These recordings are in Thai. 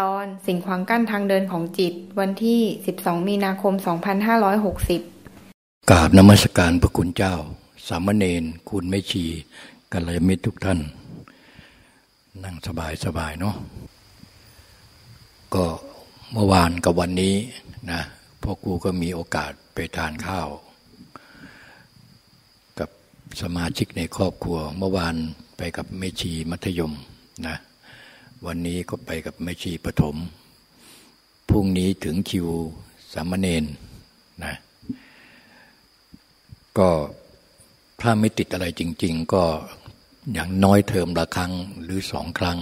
ตอนสิ่งขวางกั้นทางเดินของจิต วันที่ 12 มีนาคม 2560 กราบนมัสการพระคุณเจ้า สามเณรคุณไม่ชีกัลยาณมิตรทุกท่าน นั่งสบายสบายเนาะก็เมื่อวานกับวันนี้นะพ่อครูก็มีโอกาสไปทานข้าว กับสมาชิกในครอบครัว เมื่อวานไปกับเมชีมัธยมนะ วันนี้ก็ไปกับแม่ชีปฐมพรุ่งนี้ถึงคิวสามเณรนะก็ถ้าไม่ติดอะไรจริง ๆ ก็อย่างน้อยเทอมละครั้งหรือสองครั้ง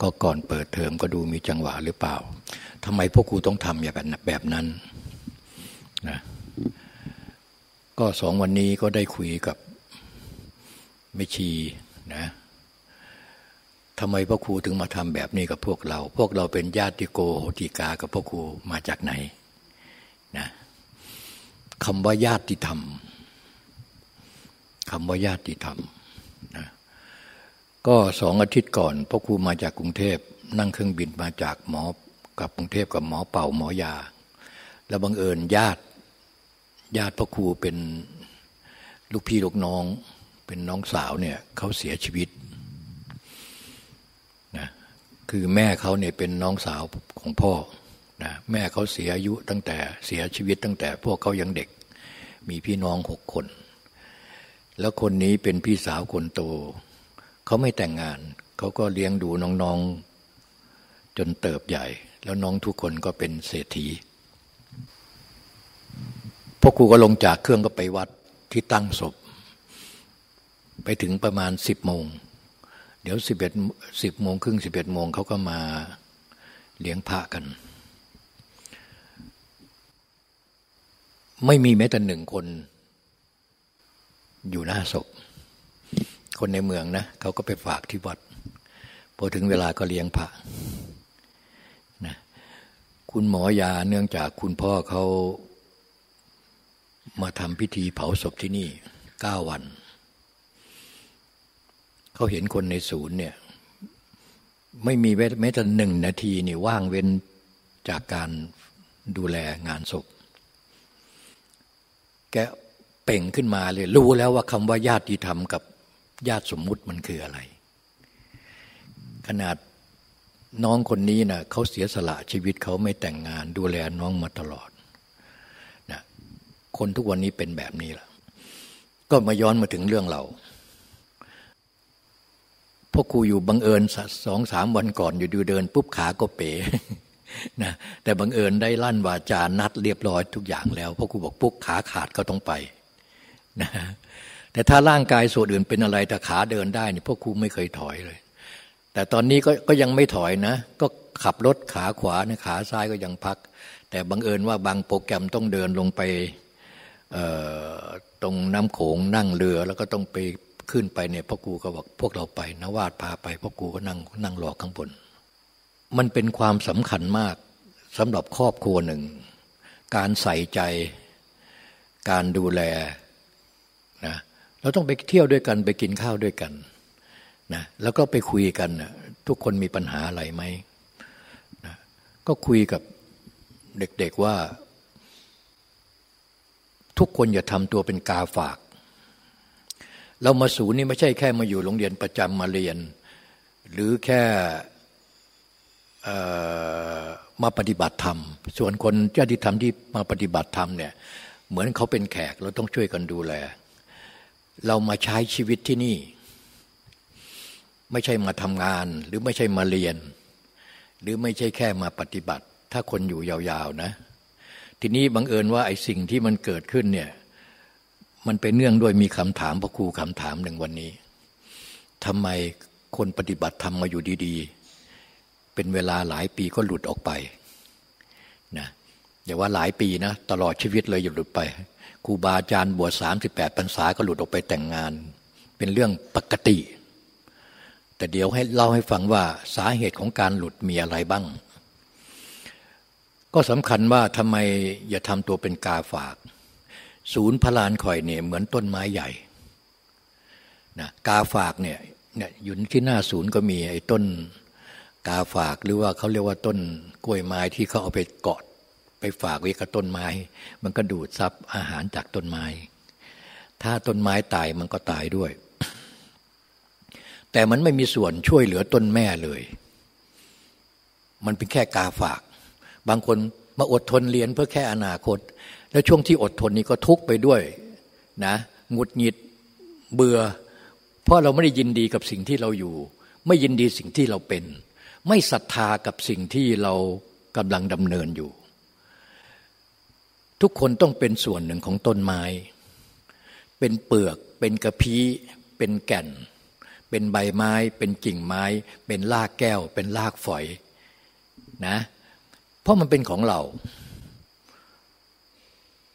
ก็ก่อนเปิดเทอมก็ดูมีจังหวะหรือเปล่าทำไมพวกครูต้องทำอย่างแบบนั้นนะก็สองวันนี้ก็ได้คุยกับแม่ชีนะ ทำไมพ่อครูถึงมาทำแบบนี้กับพวกเรา พวกเราเป็นญาติโกโหติกากับพ่อครูมาจากไหนนะคำว่าญาติธรรมคำว่าญาติธรรมนะก็สองอาทิตย์ก่อนพ่อครูมาจากกรุงเทพ นั่งเครื่องบินมาจากหมอกับกรุงเทพกับหมอเป่าหมอยา แล้วบังเอิญญาติ ญาติพ่อครูเป็นลูกพี่ลูกน้อง เป็นน้องสาวเนี่ยเขาเสียชีวิต คือแม่เขาเนี่ยเป็นน้องสาวของพ่อนะแม่เขาเสียอายุตั้งแต่เสียชีวิตตั้งแต่พวกเขายังเด็ก มีพี่น้องหกคน แล้วคนนี้เป็นพี่สาวคนโตเขาไม่แต่งงาน เขาก็เลี้ยงดูน้องๆ จนเติบใหญ่ แล้วน้องทุกคนก็เป็นเศรษฐีพ่อครูก็ลงจากเครื่องก็ไปวัดที่ตั้งศพ ไปถึงประมาณสิบโมง เดี๋ยวสิบเอ็ดสิบโมงครึ่งสิบเอ็ดโมงเขาก็มาเลี้ยงพระกัน ไม่มีแม้แต่หนึ่งคน อยู่หน้าศพ คนในเมืองนะเขาก็ไปฝากที่วัดพอถึงเวลาก็เลี้ยงพระนะคุณหมอยาเนื่องจากคุณพ่อเขามาทำพิธีเผาศพที่นี่เก้าวัน เขาเห็นคนในศูนย์เนี่ยไม่มีแม้แต่หนึ่งนาทีนี่ว่างเว้นจากการดูแลงานศพ แกเป่งขึ้นมาเลย รู้แล้วว่าคำว่าญาติธรรมกับญาติสมมุติมันคืออะไร ขนาดน้องคนนี้นะเขาเสียสละชีวิตเขาไม่แต่งงาน ดูแลน้องมาตลอดนะคนทุกวันนี้เป็นแบบนี้แหละก็มาย้อนมาถึงเรื่องเรา พราะครูอยู่บังเอิญสองสามวันก่อนอยู่ดูเดินปุ๊บขาก็เป๋นะแต่บังเอิญได้ลั่นวาจานัดเรียบร้อยทุกอย่างแล้วพราะครูบอกปุ๊บขาขาดก็ต้องไปนะแต่ถ้าร่างกายส่วนอื่นเป็นอะไรแต่ขาเดินได้นี่พวกครูไม่เคยถอยเลย แต่ตอนนี้ก็ก็ยังไม่ถอยนะ ก็ขับรถขาขวานะขาซ้ายก็ยังพัก แต่บังเอิญว่าบางโปรแกรมต้องเดินลงไปตรงน้ำโขงนั่งเรือแล้วก็ต้องไป ขึ้นไปเนี่ยพ่อครูก็บอกพวกเราไปนวาดพาไปพ่อครูก็นั่งนั่งรอข้างบน มันเป็นความสำคัญมากสำหรับครอบครัวหนึ่ง การใส่ใจ การดูแลนะเราต้องไปเที่ยวด้วยกันไปกินข้าวด้วยกันนะแล้วก็ไปคุยกันนะทุกคนมีปัญหาอะไรไหมนะก็คุยกับเด็กๆว่า ทุกคนอย่าทำตัวเป็นกาฝาก เรามาศูนย์นี่ไม่ใช่แค่มาอยู่โรงเรียนประจำมาเรียน หรือแค่มาปฏิบัติธรรม ส่วนคนญาติธรรมที่มาปฏิบัติธรรมเนี่ยเหมือนเขาเป็นแขกเราต้องช่วยกันดูแล เรามาใช้ชีวิตที่นี่ ไม่ใช่มาทำงาน หรือไม่ใช่มาเรียน หรือไม่ใช่แค่มาปฏิบัติ ถ้าคนอยู่ยาวๆนะ ทีนี้บังเอิญว่าไอ้สิ่งที่มันเกิดขึ้นเนี่ย มันเป็นเนื่องด้วยมีคำถามพระครูคำถามหนึ่งวันนี้ทำไมคนปฏิบัติธรรมมาอยู่ดีๆ เป็นเวลาหลายปีก็หลุดออกไปนะอย่าว่าหลายปีนะ ตลอดชีวิตเลยอย่าหลุดไปครูบาอาจารย์บวชสามสิบแปดพรรษาก็หลุดออกไปแต่งงาน เป็นเรื่องปกติ แต่เดี๋ยวให้เล่าให้ฟังว่าสาเหตุของการหลุดมีอะไรบ้าง ก็สำคัญว่าทำไมอย่าทำตัวเป็นกาฝาก ศูนย์พลานคอยเนี่ยเหมือนต้นไม้ใหญ่นะกาฝากเนี่ยเนี่ยอยู่ที่หน้าศูนย์ก็มีไอ้ต้นกาฝากหรือว่าเขาเรียกว่าต้นกล้วยไม้ที่เขาเอาไปเกาะไปฝากไว้กับต้นไม้ มันก็ดูดซับอาหารจากต้นไม้ ถ้าต้นไม้ตายมันก็ตายด้วย แต่มันไม่มีส่วนช่วยเหลือต้นแม่เลย มันเป็นแค่กาฝาก บางคนมาอดทนเรียนเพื่อแค่อนาคต แล้วช่วงที่อดทนนี้ก็ทุกไปด้วยนะหงุดหงิดเบื่อ เพราะเราไม่ได้ยินดีกับสิ่งที่เราอยู่ ไม่ยินดีสิ่งที่เราเป็น ไม่ศรัทธากับสิ่งที่เรากำลังดำเนินอยู่ ทุกคนต้องเป็นส่วนหนึ่งของต้นไม้ เป็นเปลือก เป็นกระพี้เป็นแก่น เป็นใบไม้ เป็นกิ่งไม้ เป็นรากแก้ว เป็นรากฝอยนะ เพราะมันเป็นของเรา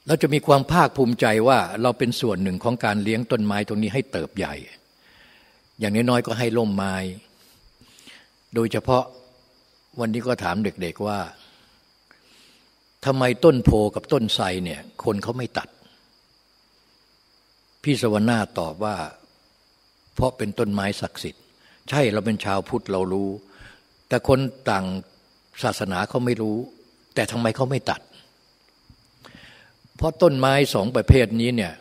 เราจะมีความภาคภูมิใจว่าเราเป็นส่วนหนึ่งของการเลี้ยงต้นไม้ตรงนี้ให้เติบใหญ่ อย่างน้อยๆก็ให้ล่มไม้ โดยเฉพาะวันนี้ก็ถามเด็กๆว่าทำไมต้นโพกับต้นไทรเนี่ยคนเขาไม่ตัด พี่สวรรณาตอบว่า เพราะเป็นต้นไม้ศักดิ์สิทธิ์ ใช่เราเป็นชาวพุทธเรารู้ แต่คนต่างศาสนาเขาไม่รู้ แต่ทำไมเขาไม่ตัด เพราะต้นไม้สองประเภทนี้เนี่ย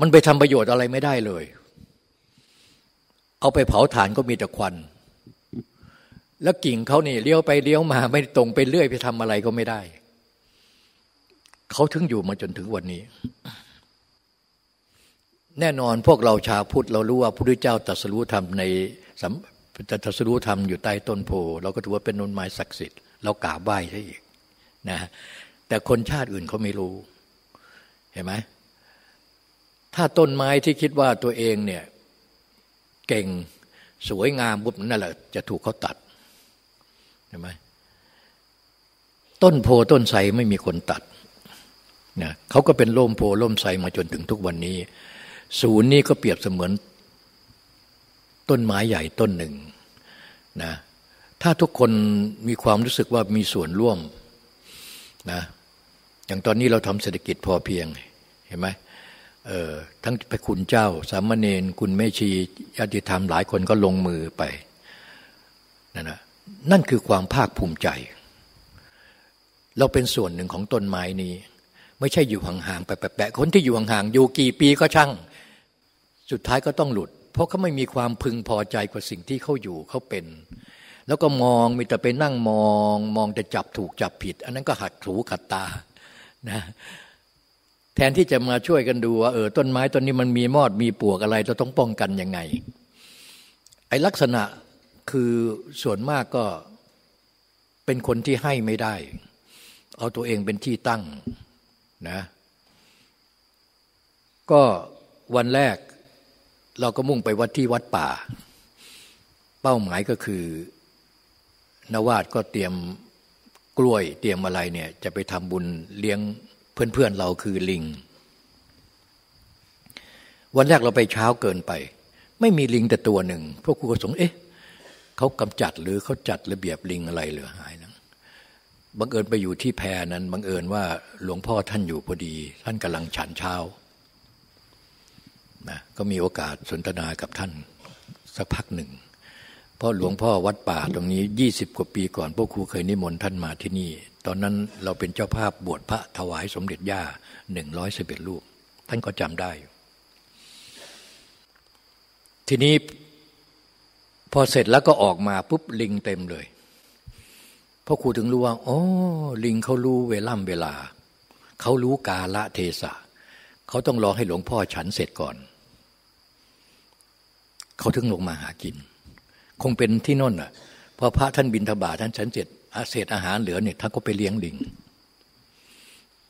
มันไปทำประโยชน์อะไรไม่ได้เลย เอาไปเผาถ่านก็มีแต่ควัน แล้วกิ่งเขานี่เลี้ยวไปเลี้ยวมา ไม่ตรงไปเรื่อยไปทำอะไรก็ไม่ได้ เขาถึงอยู่มาจนถึงวันนี้ แน่นอนพวกเราชาวพุทธเรารู้ว่าพระพุทธเจ้าตรัสรู้ธรรมในสัมตรัสรู้ธรรมอยู่ใต้ต้นโพเราก็ถือว่าเป็นนนไม้ศักดิ์สิทธิ์เรากราบไหว้ใช่อีกนะ แต่คนชาติอื่นเขาไม่รู้ เห็นไหมถ้าต้นไม้ที่คิดว่าตัวเองเนี่ยเก่งสวยงามปุ๊บนั่นแหละจะถูกเขาตัดใช่ไหมต้นโพต้นไทรไม่มีคนตัดนะเขาก็เป็นร่มโพร่มไทรมาจนถึงทุกวันนี้ ศูนย์นี้ก็เปรียบเสมือนต้นไม้ใหญ่ต้นหนึ่งนะถ้าทุกคนมีความรู้สึกว่ามีส่วนร่วมนะ อย่างตอนนี้เราทำเศรษฐกิจพอเพียงเห็นไหมเออทั้งพระคุณเจ้า สามเณรคุณแม่ชีญาติธรรมหลายคนก็ลงมือไปนั่นนะนั่นคือความภาคภูมิใจ เราเป็นส่วนหนึ่งของต้นไม้นี้ ไม่ใช่อยู่ห่างๆไปแปะๆคนที่อยู่ห่างๆอยู่กี่ปีก็ช่าง สุดท้ายก็ต้องหลุด เพราะเขาไม่มีความพึงพอใจกว่าสิ่งที่เขาอยู่เขาเป็น แล้วก็มองมีแต่ไปนั่งมอง มองแต่จับถูกจับผิด อันนั้นก็หักถูขัดตา นะแทนที่จะมาช่วยกันดูว่าเออต้นไม้ต้นนี้มันมีมอดมีปวกอะไรเราต้องป้องกันยังไง ไอ้ลักษณะคือส่วนมากก็เป็นคนที่ให้ไม่ได้ เอาตัวเองเป็นที่ตั้งนะก็วันแรกเราก็มุ่งไปวัดที่วัดป่า เป้าหมายก็คือนวาดก็เตรียม กล้วยเตรียมอะไรเนี่ยจะไปทำบุญเลี้ยงเพื่อนๆเเราคือลิง วันแรกเราไปเช้าเกินไป ไม่มีลิงแต่ตัวหนึ่ง พวกครูก็สงเอ๊ะเขากำจัดหรือเขาจัดระเบียบลิงอะไรเหลือหายนะบังเอิญไปอยู่ที่แพรนั้นบังเอิญว่าหลวงพ่อท่านอยู่พอดี ท่านกำลังฉันเช้านะก็มีโอกาสสนทนากับท่านสักพักหนึ่ง พราะหลวงพ่อวัดป่าตรงนี้ยี่สิบกว่าปีก่อน พวกครูเคยนิมนต์ท่านมาที่นี่ ตอนนั้นเราเป็นเจ้าภาพบวชพระถวายสมเด็จย่าหนึ่งร้อยสิบเอ็ดลูก ท่านก็จำได้ ทีนี้พอเสร็จแล้วก็ออกมาปุ๊บลิงเต็มเลยพ่อครูถึงรู้ว่าอ๋อลิงเขารู้เวล่ำเวลา เขารู้กาละเทศะ เขาต้องรอให้หลวงพ่อฉันเสร็จก่อน เขาถึงลงมาหากิน คงเป็นที่น่นอะพอพระท่านบินทบาทท่านฉันเสร็จเศษอาหารเหลือเนี่ยท่านก็ไปเลี้ยงลิง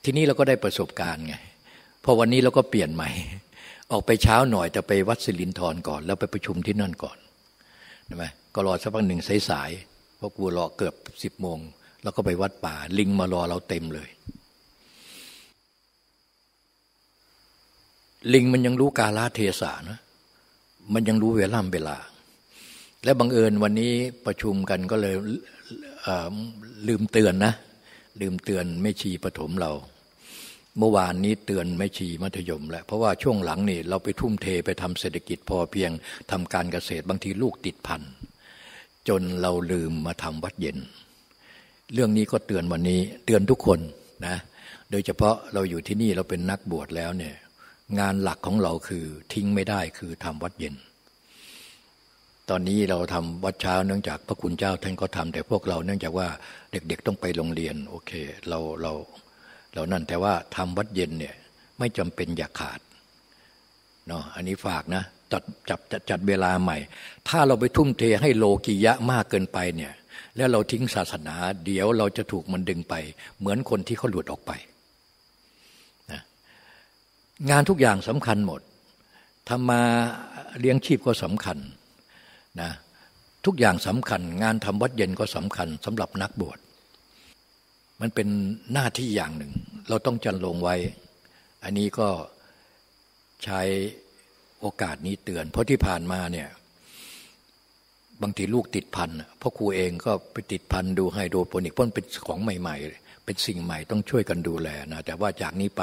ทีนี้เราก็ได้ประสบการณ์ไงพอวันนี้เราก็เปลี่ยนใหม่ ออกไปเช้าหน่อยจะไปวัดสิรินทรก่อน แล้วไปประชุมที่นั่นก่อนช่ไหมก็รอสักพักหนึ่งสายๆเพราะกูรอเกือบสิบโมง แล้วก็ไปวัดป่า ลิงมารอเราเต็มเลย ลิงมันยังรู้กาลเทศะนะมันยังรู้เวลาเวลา และบังเอิญวันนี้ประชุมกันก็เลยลืมเตือนนะ ลืมเตือนไม่ชีปฐมเรา เมื่อวานนี้เตือนไม่ชีมัธยมแล้วเพราะว่าช่วงหลังนี่เราไปทุ่มเทไปทำเศรษฐกิจพอเพียงทำการเกษตรบางทีลูกติดพันจนเราลืมมาทำวัดเย็น เรื่องนี้ก็เตือนวันนี้เตือนทุกคนนะโดยเฉพาะเราอยู่ที่นี่เราเป็นนักบวชแล้วเนี่ยงานหลักของเราคือทิ้งไม่ได้คือทำวัดเย็น ตอนนี้เราทำวัดเช้าเนื่องจากพระคุณเจ้าท่านก็ทำแต่พวกเราเนื่องจากว่าเด็กๆต้องไปโรงเรียนโอเคเราเราเรานั่นแต่ว่าทำวัดเย็นเนี่ยไม่จำเป็นอย่าขาดเนาะอันนี้ฝากนะจัดจับจัดเวลาใหม่ ถ้าเราไปทุ่มเทให้โลกิยะมากเกินไปเนี่ยแล้วเราทิ้งศาสนา เดี๋ยวเราจะถูกมันดึงไป เหมือนคนที่เขาหลุดออกไปนะงานทุกอย่างสำคัญหมดทำมาเลี้ยงชีพก็สำคัญ นะทุกอย่างสำคัญ งานทำวัดเย็นก็สำคัญสำหรับนักบวชมันเป็นหน้าที่อย่างหนึ่ง เราต้องจันลงไว้ อันนี้ก็ใช้โอกาสนี้เตือน เพราะที่ผ่านมาเนี่ยบางทีลูกติดพันพ่อครูเองก็ไปติดพันดูไฮโดรโปนิกเพราะเป็นของใหม่ ๆ เป็นสิ่งใหม่ต้องช่วยกันดูแลนะแต่ว่าจากนี้ไป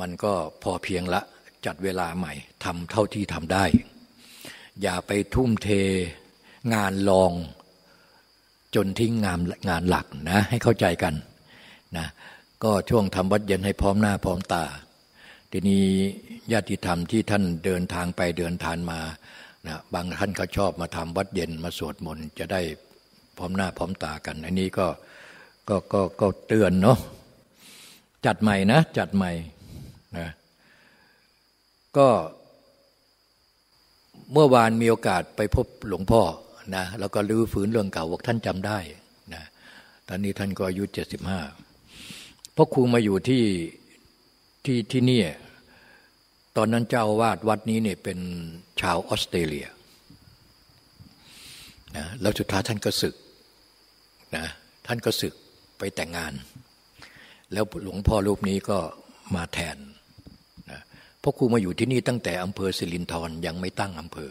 มันก็พอเพียงละจัดเวลาใหม่ทำเท่าที่ทำได้ อย่าไปทุ่มเทงานลองจนทิ้งงานงานหลักนะให้เข้าใจกันนะก็ช่วงทำวัดเย็นให้พร้อมหน้าพร้อมตา ทีนี้ญาติธรรมที่ท่านเดินทางไปเดินทางมานะบางท่านก็ชอบมาทำวัดเย็นมาสวดมนต์จะได้พร้อมหน้าพร้อมตากัน อันนี้ก็ก็ก็ก็เตือนเนาะจัดใหม่นะ จัดใหม่นะก็ เมื่อวานมีโอกาสไปพบหลวงพ่อนะแล้วก็ลื้อฝืนเรื่องเก่าบอกท่านจำได้นะตอนนี้ท่านก็อายุเจ็ดสิบห้าพ่อครูมาอยู่ที่ที่ที่นี่ตอนนั้นเจ้าวาดวัดนี้เนี่ยเป็นชาวออสเตรเลียนะแล้วสุดท้ายท่านก็ศึกนะท่านก็ศึกไปแต่งงาน แล้วหลวงพ่อรูปนี้ก็มาแทน นะพ่อครูมาอยู่ที่นี่ตั้งแต่อำเภอสิรินธรยังไม่ตั้งอำเภอ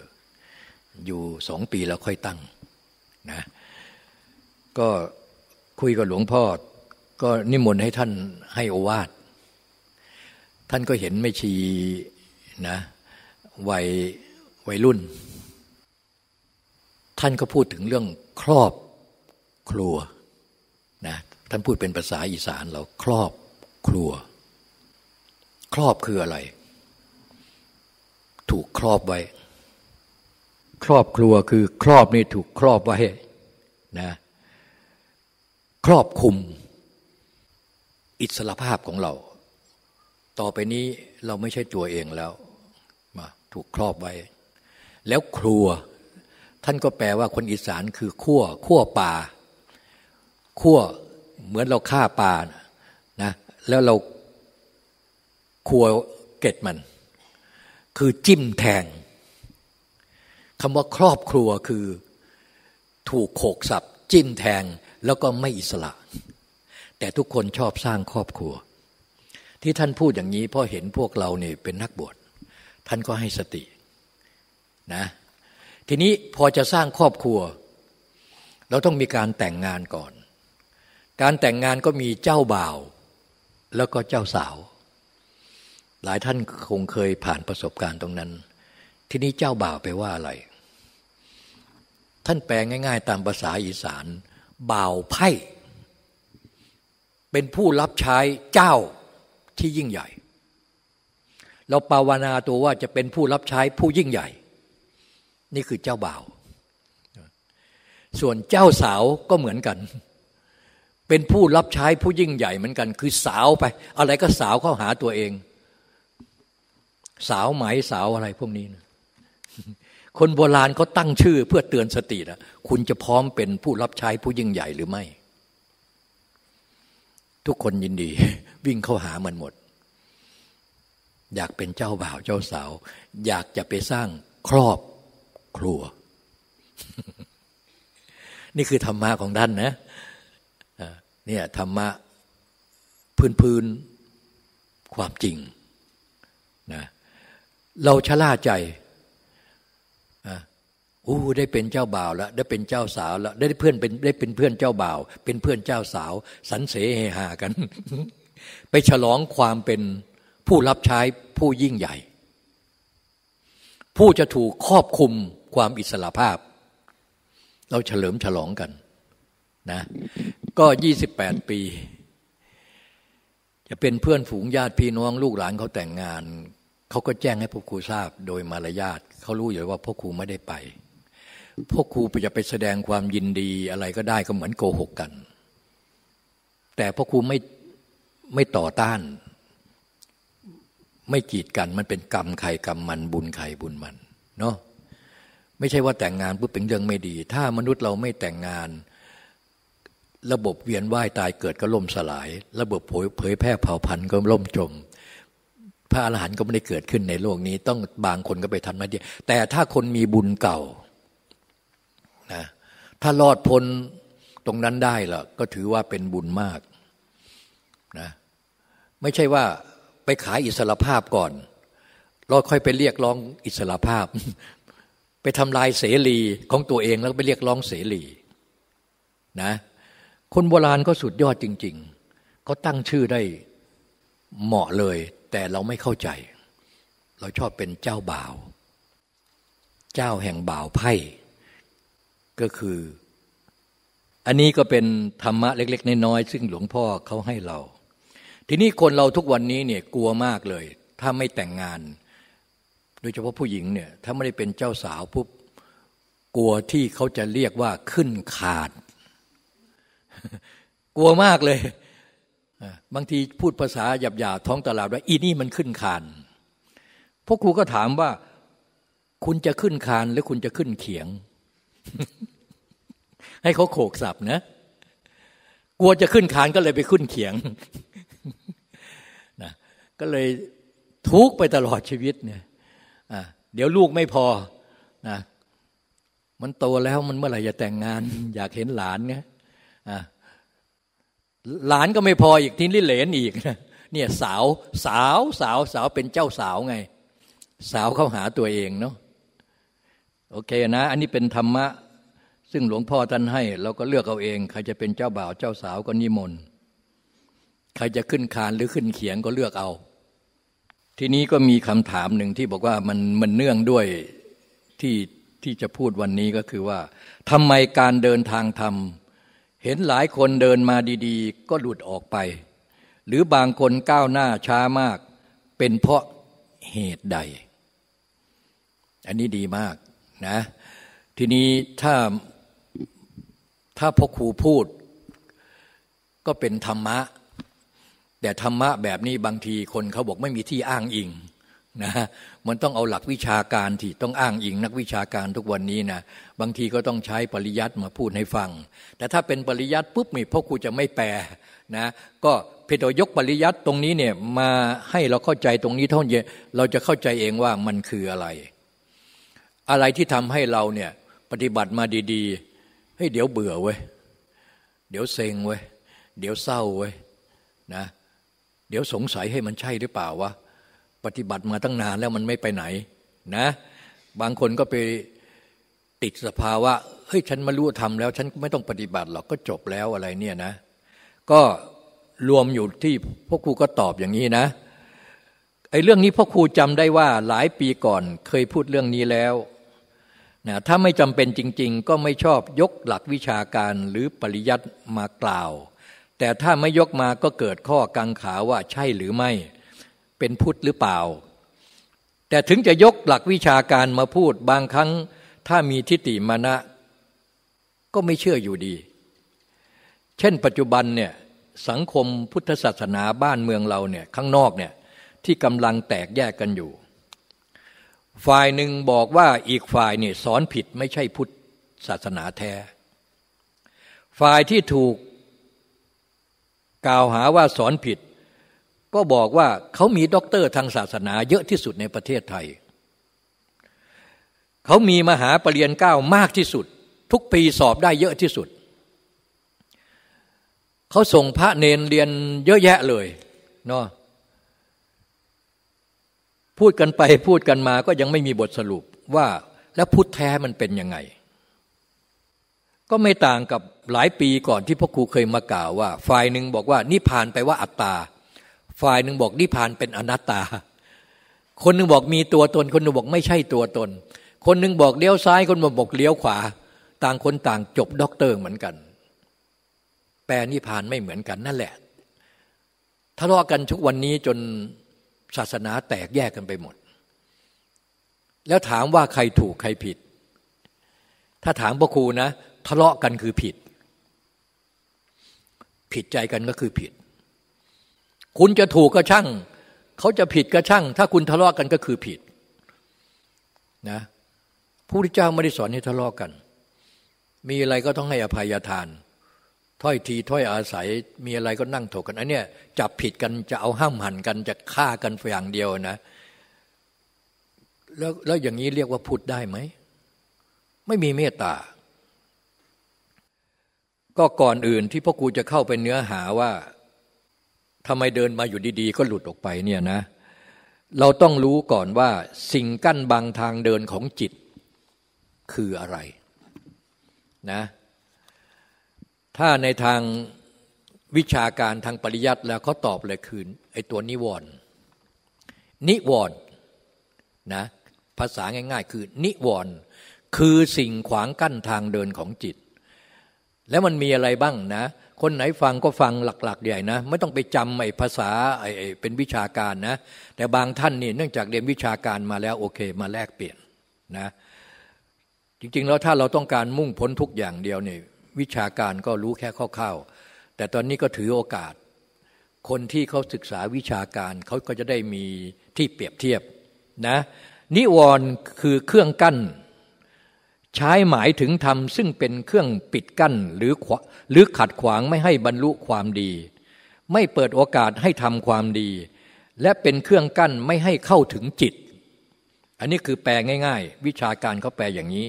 อยู่สองปีแล้วค่อยตั้งนะก็คุยกับหลวงพ่อ ก็นิมนต์ให้ท่านให้อวาทท่านก็เห็นไม่ชีนะวัยวัยรุ่น ท่านก็พูดถึงเรื่องครอบครัวนะท่านพูดเป็นภาษาอีสานเราครอบครัว ครอบคืออะไร ถูกครอบไว้ ครอบครัวคือครอบนี่ถูกครอบไว้นะครอบคุมอิสรภาพของเรา ต่อไปนี้เราไม่ใช่ตัวเองแล้วมาถูกครอบไว้ แล้วครัว ท่านก็แปลว่าคนอีสานคือขั้วขั้วปลาขั้วเหมือนเราฆ่าปลานะ แล้วเราคัวเกตมัน คือจิ้มแทงคำว่าครอบครัวคือถูกโขกสับจิ้มแทงแล้วก็ไม่อิสระ แต่ทุกคนชอบสร้างครอบครัว ที่ท่านพูดอย่างนี้เพราะเห็นพวกเราเนี่ยเป็นนักบวชท่านก็ให้สตินะทีนี้พอจะสร้างครอบครัว เราต้องมีการแต่งงานก่อน การแต่งงานก็มีเจ้าบ่าว แล้วก็เจ้าสาว หลายท่านคงเคยผ่านประสบการณ์ตรงนั้น ทีนี้เจ้าบ่าวไปว่าอะไร ท่านแปลง่าย ๆ ตามภาษาอีสาน บ่าวไพ่ เป็นผู้รับใช้เจ้าที่ยิ่งใหญ่ เราปาวนาตัวว่าจะเป็นผู้รับใช้ผู้ยิ่งใหญ่ นี่คือเจ้าบ่าว ส่วนเจ้าสาวก็เหมือนกันเป็นผู้รับใช้ผู้ยิ่งใหญ่เหมือนกัน คือสาวไป อะไรก็สาวเข้าหาตัวเอง สาวไหมสาวอะไรพวกนี้นะคนโบราณเขาตั้งชื่อเพื่อเตือนสตินะคุณจะพร้อมเป็นผู้รับใช้ผู้ยิ่งใหญ่หรือไม่ ทุกคนยินดี วิ่งเข้าหามันหมด อยากเป็นเจ้าบ่าวเจ้าสาว อยากจะไปสร้างครอบครัว นี่คือธรรมะของท่านนะเนี่ยธรรมะพื้นพื้นความจริงนะ เราชะล่าใจอู้ได้เป็นเจ้าบ่าวแล้ว ได้เป็นเจ้าสาวแล้ว ได้เพื่อนเป็นได้เป็นเพื่อนเจ้าบ่าว เป็นเพื่อนเจ้าสาว สันเสเฮหากัน ไปฉลองความเป็นผู้รับใช้ผู้ยิ่งใหญ่ ผู้จะถูกครอบคุมความอิสระภาพ เราเฉลิมฉลองกันนะก็ยี่สิบแปดปี จะเป็นเพื่อนฝูงญาติพี่น้องลูกหลานเขาแต่งงาน เขาก็แจ้งให้พ่อครูทราบโดยมารยาทเขารู้อยู่ว่าพ่อครูไม่ได้ไปพ่อครูจะไปแสดงความยินดีอะไรก็ได้ก็เหมือนโกหกกัน แต่พ่อครูไม่ไม่ต่อต้าน ไม่กีดกันมันเป็นกรรมใครกรรมมันบุญใครบุญมันเนาะไม่ใช่ว่าแต่งงานปุ๊บเป็นเรื่องไม่ดี ถ้ามนุษย์เราไม่แต่งงาน ระบบเวียนว่ายตายเกิดก็ล่มสลาย ระบบเผยแพร่เผ่าพันธุ์ก็ล่มจม พระอรหันต์ก็ไม่ได้เกิดขึ้นในโลกนี้ ต้องบางคนก็ไปทำหน้าที่แต่ถ้าคนมีบุญเก่านะถ้ารอดพ้นตรงนั้นได้ล่ะก็ถือว่าเป็นบุญมากนะไม่ใช่ว่าไปขายอิสรภาพก่อนเราค่อยไปเรียกร้องอิสรภาพ ไปทำลายเสรีของตัวเองแล้วไปเรียกร้องเสรีนะคนโบราณก็สุดยอดจริง ๆ เขาตั้งชื่อได้เหมาะเลย แต่เราไม่เข้าใจ เราชอบเป็นเจ้าบ่าว เจ้าแห่งบ่าวไพ่ก็คือ อันนี้ก็เป็นธรรมะเล็ก ๆน้อยๆซึ่งหลวงพ่อเขาให้เรา ทีนี้คนเราทุกวันนี้เนี่ยกลัวมากเลย ถ้าไม่แต่งงาน โดยเฉพาะผู้หญิงเนี่ยถ้าไม่ได้เป็นเจ้าสาวปุ๊บกลัวที่เขาจะเรียกว่าขึ้นขาด กลัวมากเลย บางทีพูดภาษาหยาบๆท้องตลาดว่าอีนี่มันขึ้นคานพวกครูก็ถามว่า คุณจะขึ้นคานหรือคุณจะขึ้นเขียง ให้เขาโขกสับนะ กลัวจะขึ้นคานก็เลยไปขึ้นเขียงนะก็เลยทุกไปตลอดชีวิตเนี่ยเดี๋ยวลูกไม่พอนะมันโตแล้วมันเมื่อไหร่จะแต่งงาน อยากเห็นหลานเนี่ย หลานก็ไม่พออีกทิ้นลิเหลนอีกเนี่ยสาวสาวสาวสาวเป็นเจ้าสาวไง สาวเข้าหาตัวเองเนาะโอเคนะ อันนี้เป็นธรรมะ ซึ่งหลวงพ่อท่านให้ เราก็เลือกเอาเอง ใครจะเป็นเจ้าบ่าวเจ้าสาวก็นิมนต์ใครจะขึ้นคานหรือขึ้นเขียงก็เลือกเอา ทีนี้ก็มีคำถามหนึ่งที่บอกว่ามันมันเนื่องด้วยที่ที่จะพูดวันนี้ก็คือว่าทำไมการเดินทางธรรม เห็นหลายคนเดินมาดีๆ ก็หลุดออกไป หรือบางคนก้าวหน้าช้ามาก เป็นเพราะเหตุใด อันนี้ดีมากนะทีนี้ถ้าถ้าพ่อครูพูด ก็เป็นธรรมะ แต่ธรรมะแบบนี้บางทีคนเขาบอกไม่มีที่อ้างอิง นะมันต้องเอาหลักวิชาการที่ต้องอ้างอิงนักวิชาการทุกวันนี้นะบางทีก็ต้องใช้ปริยัติมาพูดให้ฟัง แต่ถ้าเป็นปริยัติปุ๊บมีพ่อครูจะไม่แปลนะก็เพียงยกปริยัติตรงนี้เนี่ยมาให้เราเข้าใจตรงนี้เท่านี้เราจะเข้าใจเองว่ามันคืออะไร อะไรที่ทำให้เราเนี่ยปฏิบัติมาดีๆให้เดี๋ยวเบื่อเว้ยเดี๋ยวเซ็งเว้ยเดี๋ยวเศร้าเว้ยนะเดี๋ยวสงสัยให้มันใช่หรือเปล่าวะ ปฏิบัติมาตั้งนานแล้วมันไม่ไปไหนนะ บางคนก็ไปติดสภาวะเฮ้ยฉันมารู้ทำแล้ว ฉันไม่ต้องปฏิบัติหรอกก็จบแล้วอะไรเนี่ยนะ ก็รวมอยู่ที่พวกครูก็ตอบอย่างนี้นะไอ้เรื่องนี้พ่อครูจำได้ว่าหลายปีก่อนเคยพูดเรื่องนี้แล้วนะถ้าไม่จำเป็นจริง ๆ ก็ไม่ชอบยกหลักวิชาการหรือปริยัติมากล่าว แต่ถ้าไม่ยกมาก็เกิดข้อกังขาว่าใช่หรือไม่ เป็นพุทธหรือเปล่า แต่ถึงจะยกหลักวิชาการมาพูดบางครั้ง ถ้ามีทิฏฐิมานะ ก็ไม่เชื่ออยู่ดี เช่นปัจจุบันเนี่ยสังคมพุทธศาสนาบ้านเมืองเราเนี่ยข้างนอกเนี่ยที่กำลังแตกแยกกันอยู่ ฝ่ายหนึ่งบอกว่าอีกฝ่ายเนี่ยสอนผิดไม่ใช่พุทธศาสนาแท้ ฝ่ายที่ถูกกล่าวหาว่าสอนผิด ก็บอกว่าเขามีด็อกเตอร์ทางศาสนาเยอะที่สุดในประเทศไทย เขามีมหาปรริญญาเก้ามากที่สุด ทุกปีสอบได้เยอะที่สุด เขาส่งพระเนนเรียนเยอะแยะเลยเนาะพูดกันไปพูดกันมาก็ยังไม่มีบทสรุปว่าแล้วพุทธแท้มันเป็นยังไง ก็ไม่ต่างกับหลายปีก่อนที่พ่อครูเคยมากล่าวว่า ฝ่ายหนึ่งบอกว่านิพานไปว่าอัตตา ฝ่ายหนึ่งบอกนิพานเป็นอนัตตา คนหนึ่งบอกมีตัวตน คนหนึ่งบอกไม่ใช่ตัวตน คนหนึ่งบอกเลี้ยวซ้าย คนหนึ่งบอกเลี้ยวขวา ต่างคนต่างจบด็อกเตอร์เหมือนกัน แปลนิพานไม่เหมือนกันนั่นแหละทะเลาะกันทุกวันนี้จนศาสนาแตกแยกกันไปหมด แล้วถามว่าใครถูกใครผิด ถ้าถามพระครูนะ ทะเลาะกันคือผิด ผิดใจกันก็คือผิด คุณจะถูกก็ช่าง เขาจะผิดก็ช่าง ถ้าคุณทะเลาะกันก็คือผิดนะผู้ที่เจ้าไม่ได้สอนให้ทะเลาะกัน มีอะไรก็ต้องให้อภัยทาน ถ้อยทีถ้อยอาศัย มีอะไรก็นั่งถกกันอันเนี้ยจับผิดกันจะเอาห้ามหันกันจะฆ่ากันอย่างเดียวนะแล้วแล้วอย่างนี้เรียกว่าพูดได้ไหม ไม่มีเมตตา ก็ก่อนอื่นที่พ่อครูจะเข้าไปเนื้อหาว่า ทำไมเดินมาอยู่ดีๆ ก็หลุดออกไปเนี่ยนะ เราต้องรู้ก่อนว่าสิ่งกั้นบางทางเดินของจิตคืออะไรนะถ้าในทางวิชาการทางปริยัติแล้วเขาตอบเลยคือไอ้ตัวนิวรณ์นิวรณ์นะภาษาง่าย ๆ คือนิวรณ์คือสิ่งขวางกั้นทางเดินของจิต แล้วมันมีอะไรบ้างนะ คนไหนฟังก็ฟังหลัก ๆ ใหญ่นะ ไม่ต้องไปจำไอ้ภาษาไอ้เป็นวิชาการนะ แต่บางท่านนี่เนื่องจากเรียนวิชาการมาแล้วโอเค มาแลกเปลี่ยนนะจริง ๆ แล้วถ้าเราต้องการมุ่งพ้นทุกอย่างเดียวนี่วิชาการก็รู้แค่คร่าวๆแต่ตอนนี้ก็ถือโอกาส คนที่เขาศึกษาวิชาการเขาก็จะได้มีที่เปรียบเทียบนะนิวรณ์คือเครื่องกั้น ใช้หมายถึงธรรมซึ่งเป็นเครื่องปิดกั้นหรือหรือขัดขวางไม่ให้บรรลุความดี ไม่เปิดโอกาสให้ทำความดี และเป็นเครื่องกั้นไม่ให้เข้าถึงจิต อันนี้คือแปลง่าย ๆ วิชาการเขาแปลอย่างนี้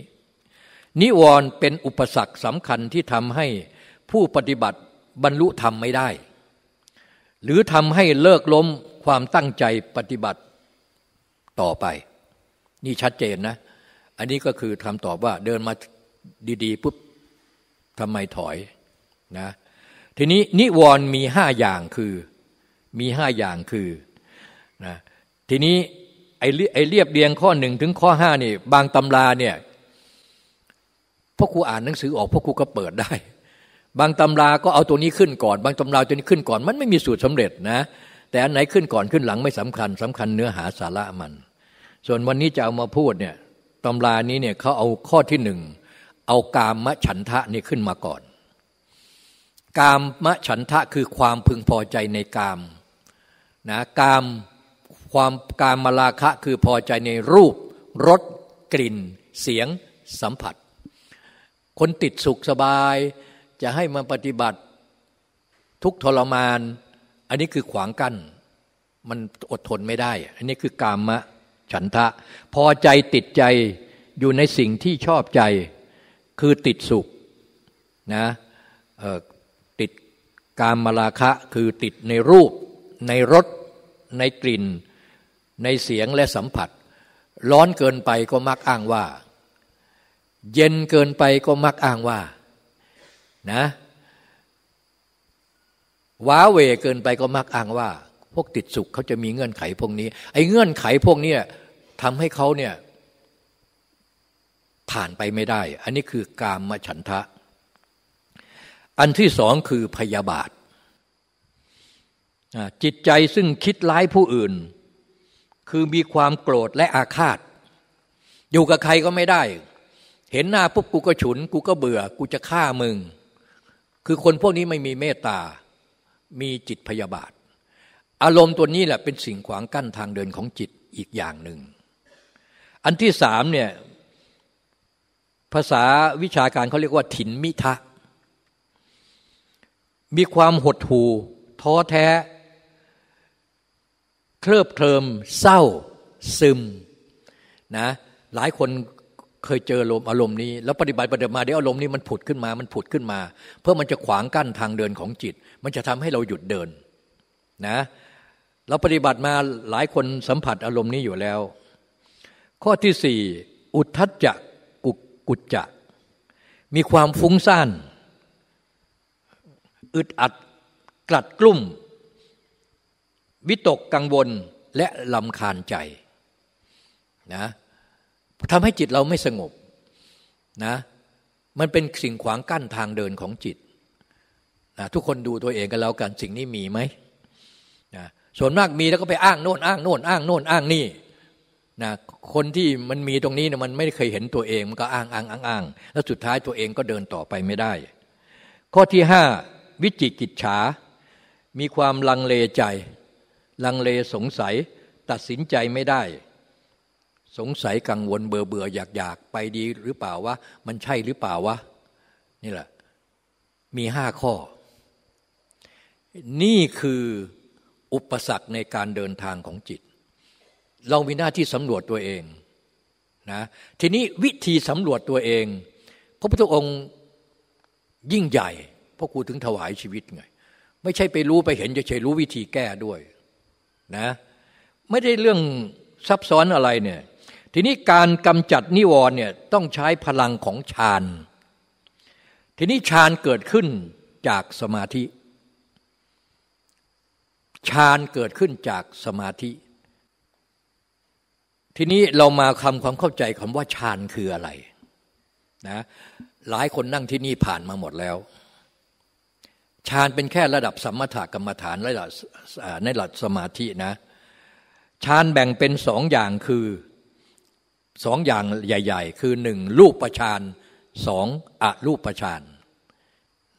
นิวรณ์เป็นอุปสรรคสำคัญที่ทำให้ผู้ปฏิบัติบรรลุธรรมไม่ได้ หรือทำให้เลิกล้มความตั้งใจปฏิบัติต่อไป นี่ชัดเจนนะ อันนี้ก็คือคำตอบว่าเดินมาดีๆปุ๊บทำไมถอยนะทีนี้นิวรณ์มีห้าอย่างคือมีห้าอย่างคือนะทีนี้ไอ้เรียบเรียงข้อหนึ่งถึงข้อห้านี่บางตำราเนี่ยพราครูอ่านหนังสือออกพราะครูก็เปิดได้ บางตำราก็เอาตัวนี้ขึ้นก่อน บางตำราตัวนี้ขึ้นก่อน มันไม่มีสูตรสำเร็จนะ แต่อันไหนขึ้นก่อนขึ้นหลังไม่สำคัญสำคัญเนื้อหาสาระมัน ส่วนวันนี้จะเอามาพูดเนี่ย ตำรานี้เนี่ยเขาเอาข้อที่หนึ่งเอากามมฉันทะนี่ขึ้นมาก่อน กามมฉันทะคือความพึงพอใจในกามนะกามความกามมาลาคะคือพอใจในรูปรสกลิ่น เสียงสัมผัส คนติดสุขสบายจะให้มาปฏิบัติทุกทรมาน อันนี้คือขวางกัน้นมันอดทนไม่ได้ อันนี้คือกามะ ฉันทะ พอใจติดใจอยู่ในสิ่งที่ชอบใจคือติดสุขนะติดกามมาราคะคือติดในรูป ในรสในกลิ่น ในเสียงและสัมผัส ร้อนเกินไปก็มักอ้างว่า เย็นเกินไปก็มักอ้างว่านะว้าเวเกินไปก็มักอ้างว่า พวกติดสุขเขาจะมีเงื่อนไขพวกนี้ ไอ้เงื่อนไขพวกนี้ทำให้เขาเนี่ยผ่านไปไม่ได้ อันนี้คือกามฉันทะ อันที่สองคือพยาบาท จิตใจซึ่งคิดร้ายผู้อื่น คือมีความโกรธและอาฆาต อยู่กับใครก็ไม่ได้ เห็นหน้าปุ๊บกูก็ฉุน กูก็เบื่อ กูจะฆ่ามึง คือคนพวกนี้ไม่มีเมตตา มีจิตพยาบาท อารมณ์ตัวนี้แหละเป็นสิ่งขวางกั้นทางเดินของจิตอีกอย่างหนึ่ง อันที่สามเนี่ยภาษาวิชาการเขาเรียกว่าถินมิทะ มีความหดหู่ท้อแท้ เคลิบเคลิมเศร้า ซึมนะหลายคนเคยเจออารมณ์อารมณ์นี้ แล้วปฏิบัติปฏิบัติมาเดี๋ยวอารมณ์นี้มันผุดขึ้นมา มันผุดขึ้นมา เพื่อมันจะขวางกั้นทางเดินของจิต มันจะทำให้เราหยุดเดิน นะเราปฏิบัติมาหลายคนสัมผัสอารมณ์นี้อยู่แล้ว ข้อที่สี่อุทธัจจะกุกุจจะ มีความฟุ้งซ่าน อึดอัดกลัดกลุ่ม วิตกกังวลและลำคาญใจนะทำให้จิตเราไม่สงบนะมันเป็นสิ่งขวางกั้นทางเดินของจิตนะทุกคนดูตัวเองกันแล้วกันสิ่งนี้มีไหม ส่วนมากมีแล้วก็ไปอ้างโน่นอ้างโน่นอ้างโน่นอ้างนี่นะคนที่มันมีตรงนี้เนะมันไม่เคยเห็นตัวเองมันก็อ้างอ้างอ้างอ้างแล้วสุดท้ายตัวเองก็เดินต่อไปไม่ได้ ข้อที่ห้าวิจิกิจฉา มีความลังเลใจ ลังเลสงสัย ตัดสินใจไม่ได้ สงสัยกังวลเบื่อเบื่ออยากอยากไปดีหรือเปล่าวะมันใช่หรือเปล่าวะนี่แหละมีห้าข้อ นี่คือ อุปสรรคในการเดินทางของจิต เรามีหน้าที่สำรวจตัวเองนะทีนี้วิธีสำรวจตัวเอง พระพุทธองค์ยิ่งใหญ่พราะครูถึงถวายชีวิตไง ไม่ใช่ไปรู้ไปเห็นจะใช่รู้วิธีแก้ด้วยนะไม่ได้เรื่องซับซ้อนอะไรเนี่ยทีนี้การกำจัดนิวรณ์เนี่ยต้องใช้พลังของฌาน ทีนี้ฌานเกิดขึ้นจากสมาธิ ฌานเกิดขึ้นจากสมาธิ ทีนี้เรามาคำความเข้าใจคำว่าฌานคืออะไรนะหลายคนนั่งที่นี่ผ่านมาหมดแล้วฌานเป็นแค่ระดับสัมมาถกรรมฐานระดับในระดับสมาธินะฌานแบ่งเป็นสองอย่างคือสองอย่างใหญ่ ๆ คือหนึ่งรูปประชานสองอรูปประชาน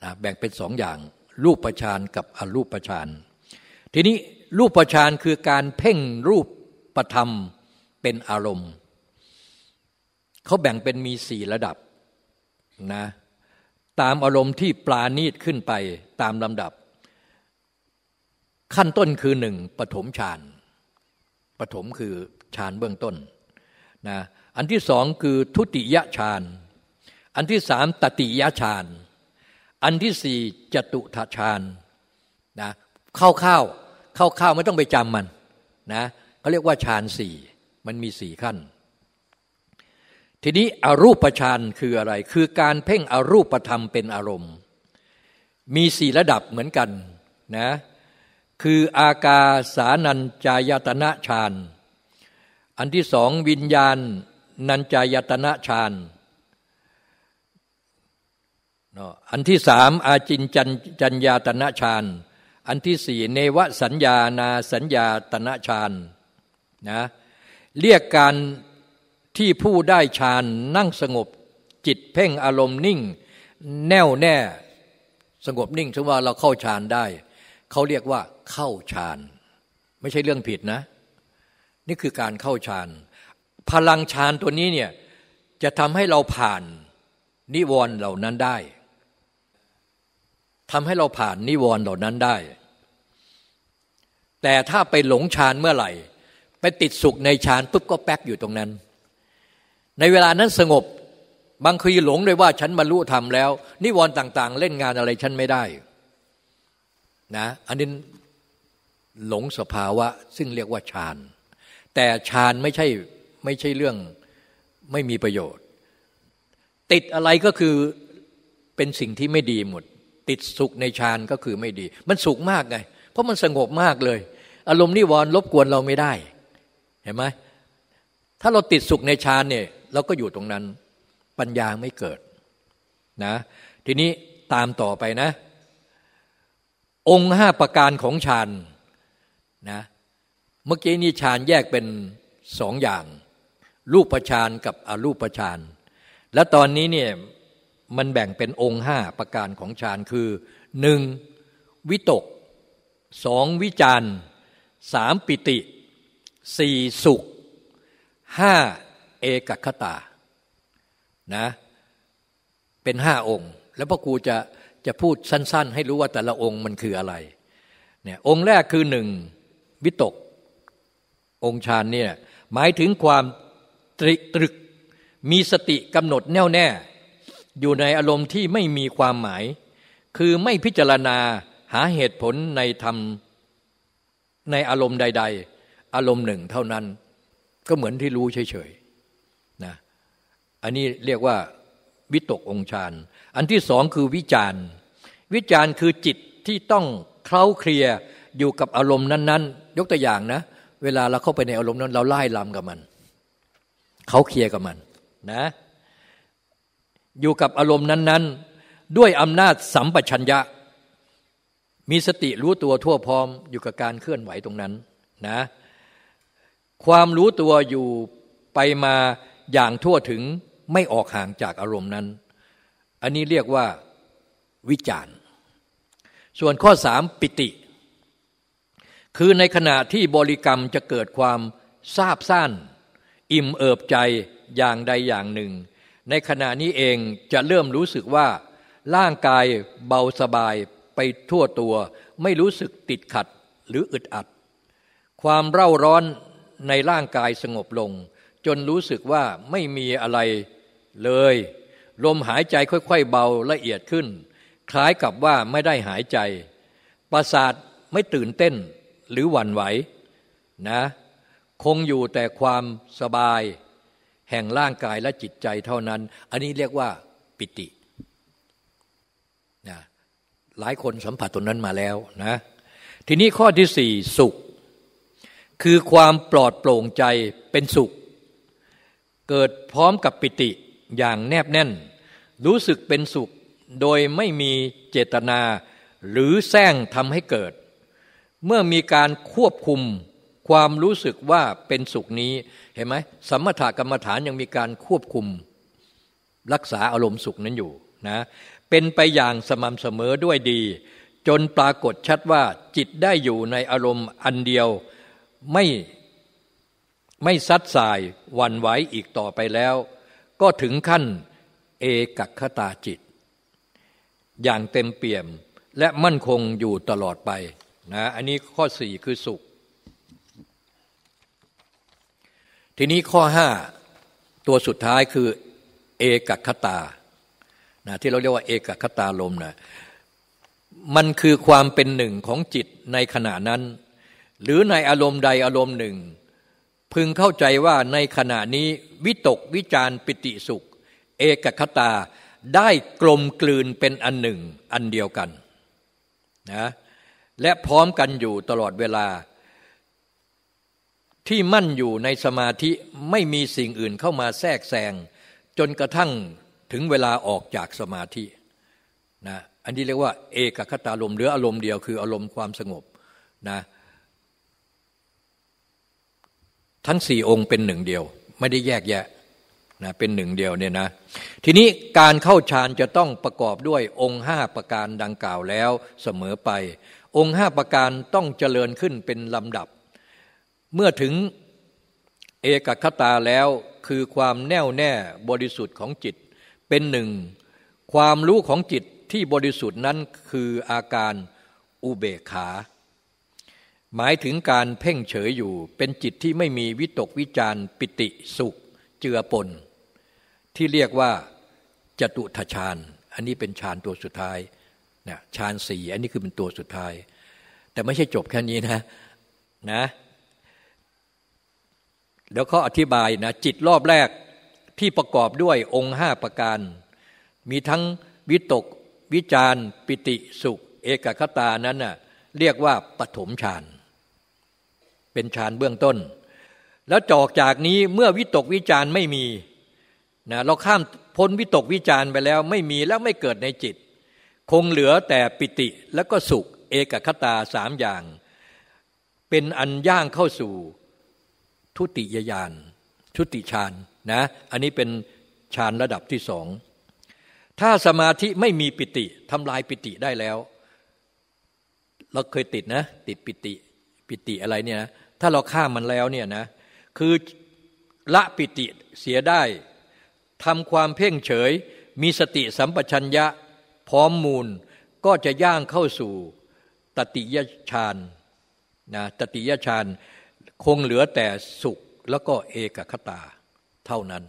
นะแบ่งเป็นสองอย่างรูปประชานกับอรูปประชาน ทีนี้รูปประชานคือการเพ่งรูปประธรรมเป็นอารมณ์ เขาแบ่งเป็นมีสี่ระดับนะตามอารมณ์ที่ปลาณีตขึ้นไปตามลำดับ ขั้นต้นคือหนึ่งปฐมฌานปฐมคือฌานเบื้องต้นนะอันที่สองคือทุติยฌาน อันที่สามตติยฌาน อันที่สี่จตุทฌานนะเข้าข้าว เข้าข้าวไม่ต้องไปจำมันนะเขาเรียกว่าฌานสี่มันมีสี่ขั้น ทีนี้อรูปฌานคืออะไร คือการเพ่งอรูปธรรมเป็นอารมณ์ มีสี่ระดับเหมือนกันนะคืออากาสานัญจายตนะฌาน อันที่สองวิญญาณนัญจายตนะฌานอันที่สามอาจินจันจัญญาตนะฌาน อันที่สี่เนวสัญญานาสัญญาตนะฌานนะเรียกการที่ผู้ได้ฌานนั่งสงบจิตเพ่งอารมณ์นิ่ง แน่วแน่สงบนิ่งถึงว่าเราเข้าฌานได้ เขาเรียกว่าเข้าฌาน ไม่ใช่เรื่องผิดนะ นี่คือการเข้าฌาน พลังฌานตัวนี้เนี่ยจะทำให้เราผ่านนิวรณ์เหล่านั้นได้ ทำให้เราผ่านนิวรณ์เหล่านั้นได้ แต่ถ้าไปหลงฌานเมื่อไหร่ ไปติดสุขในฌานปุ๊บก็แป๊กอยู่ตรงนั้น ในเวลานั้นสงบบางคีหลงเลยว่าฉันบรรลุธรรมแล้ว นิวรณ์ต่าง ๆ เล่นงานอะไรฉันไม่ได้นะอันนี้หลงสภาวะซึ่งเรียกว่าฌาน แต่ฌานไม่ใช่ไม่ใช่เรื่องไม่มีประโยชน์ ติดอะไรก็คือเป็นสิ่งที่ไม่ดีหมด ติดสุขในฌานก็คือไม่ดี มันสุขมากไง เพราะมันสงบมากเลย อารมณ์นิวรณ์รบกวนเราไม่ได้ เห็นไหมถ้าเราติดสุขในฌานเนี่ยเราก็อยู่ตรงนั้นปัญญาไม่เกิดนะทีนี้ตามต่อไปนะ องค์ห้าประการของฌานนะเมื่อกี้นี้ฌานแยกเป็นสองอย่าง รูปฌานกับอรูปฌาน และตอนนี้เนี่ย มันแบ่งเป็นองค์ห้าประการของฌานคือหนึ่งวิตกสองวิจารสามปิติสี่สุขห้าเอกคตานะเป็นห้าองค์ แล้วพ่อครูจะจะพูดสั้น ๆ ให้รู้ว่าแต่ละองค์มันคืออะไรเนี่ยองค์แรกคือหนึ่งวิตก องค์ฌานเนี่ยหมายถึงความตรตรึกมีสติกำหนดแน่วแน่ อยู่ในอารมณ์ที่ไม่มีความหมาย คือไม่พิจารณาหาเหตุผลในธรรมในอารมณ์ใด ๆ อารมณ์หนึ่งเท่านั้น ก็เหมือนที่รู้เฉยๆนะอันนี้เรียกว่าวิตกองฌานอันที่สองคือวิจารวิจารคือจิตที่ต้องเคล้าเคลียอยู่กับอารมณ์นั้น ๆ ยกตัวอย่างนะ เวลาเราเข้าไปในอารมณ์นั้น เราไล่ลำกับมัน เขาเคลียร์กับมันนะ อยู่กับอารมณ์นั้น ๆ ด้วยอำนาจสัมปชัญญะ มีสติรู้ตัวทั่วพร้อมอยู่กับการเคลื่อนไหวตรงนั้นนะความรู้ตัวอยู่ไปมาอย่างทั่วถึงไม่ออกห่างจากอารมณ์นั้น อันนี้เรียกว่าวิจารณ์ ส่วนข้อสามปิติ คือในขณะที่บริกรรมจะเกิดความซาบซ่านอิ่มเอิบใจอย่างใดอย่างหนึ่ง ในขณะนี้เองจะเริ่มรู้สึกว่า ร่างกายเบาสบายไปทั่วตัว ไม่รู้สึกติดขัดหรืออึดอัด ความเร่าร้อนในร่างกายสงบลง จนรู้สึกว่าไม่มีอะไรเลย ลมหายใจค่อยๆเบาละเอียดขึ้น คล้ายกับว่าไม่ได้หายใจ ประสาทไม่ตื่นเต้นหรือหวั่นไหวนะ คงอยู่แต่ความสบาย แห่งร่างกายและจิตใจเท่านั้น อันนี้เรียกว่าปิตินะหลายคนสัมผัสตรงนั้นมาแล้วนะทีนี้ข้อที่สี่สุข คือความปลอดโปร่งใจเป็นสุข เกิดพร้อมกับปิติอย่างแนบแน่น รู้สึกเป็นสุขโดยไม่มีเจตนาหรือแซงทำให้เกิด เมื่อมีการควบคุม ความรู้สึกว่าเป็นสุขนี้เห็นไหมสมถกรรมฐานยังมีการควบคุมรักษาอารมณ์สุขนั้นอยู่นะเป็นไปอย่างสม่ำเสมอด้วยดี จนปรากฏชัดว่าจิตได้อยู่ในอารมณ์อันเดียวไม่ไม่ซัดสายวันไหวอีกต่อไปแล้ว ก็ถึงขั้นเอกคตาจิต อย่างเต็มเปี่ยมและมั่นคงอยู่ตลอดไปนะอันนี้ข้อสี่คือสุข ทีนี้ข้อห้าตัวสุดท้ายคือเอกคตานะที่เราเรียกว่าเอกคตาลมนะมันคือความเป็นหนึ่งของจิตในขณะนั้น หรือในอารมณ์ใดอารมณ์หนึ่ง พึงเข้าใจว่าในขณะนี้วิตกวิจารปิติสุข เอกคตาได้กลมกลืนเป็นอันหนึ่งอันเดียวกันนะและพร้อมกันอยู่ตลอดเวลา ที่มั่นอยู่ในสมาธิไม่มีสิ่งอื่นเข้ามาแทรกแซง จนกระทั่งถึงเวลาออกจากสมาธินะอันนี้เรียกว่า เอกคตาลมหรืออารมณ์เดียวคืออารมณ์ความสงบนะทั้งสี่องค์เป็นหนึ่งเดียว ไม่ได้แยกแยะนะเป็นหนึ่งเดียวเนี่ยนะทีนี้การเข้าฌานจะต้องประกอบด้วยองค์ห้าประการดังกล่าวแล้วเสมอไป องค์ห้าประการต้องเจริญขึ้นเป็นลำดับ เมื่อถึงเอกคตาแล้วคือความแน่วแน่บริสุทธิ์ของจิต เป็นหนึ่ง ความรู้ของจิตที่บริสุทธิ์นั้นคืออาการอุเบกขา หมายถึงการเพ่งเฉยอยู่ เป็นจิตที่ไม่มีวิตกวิจารปิติสุข เจือปน ที่เรียกว่าจตุทชาญอันนี้เป็นฌานตัวสุดท้ายนะฌานสี่อันนี้คือเป็นตัวสุดท้าย แต่ไม่ใช่จบแค่นี้นะนะ เดี๋ยวเขาอธิบายนะจิตรอบแรกที่ประกอบด้วยองค์ห้าประการ มีทั้งวิตก วิจารปิติสุข เอกคตานั้นน่ะเรียกว่าปฐมฌานเป็นฌานเบื้องต้น แล้วจอกจากนี้เมื่อวิตกวิจารไม่มีนะเราข้ามพ้นวิตกวิจารไปแล้วไม่มีแล้วไม่เกิดในจิต คงเหลือแต่ปิติแล้วก็สุข เอกคตาสามอย่าง เป็นอันย่างเข้าสู่ ทุติยญาณทุติฌานนะอันนี้เป็นฌานระดับที่สองถ้าสมาธิไม่มีปิติทำลายปิติได้แล้ว เราเคยติดนะ ติดปิติปิติอะไรเนี่ยนะถ้าเราข้ามมันแล้วเนี่ยนะคือละปิติเสียได้ทำความเพ่งเฉย มีสติสัมปชัญญะพร้อมมูลก็จะย่างเข้าสู่ตติยฌานนะตติยฌาน คงเหลือแต่สุขแล้วก็เอกคตาเท่านั้น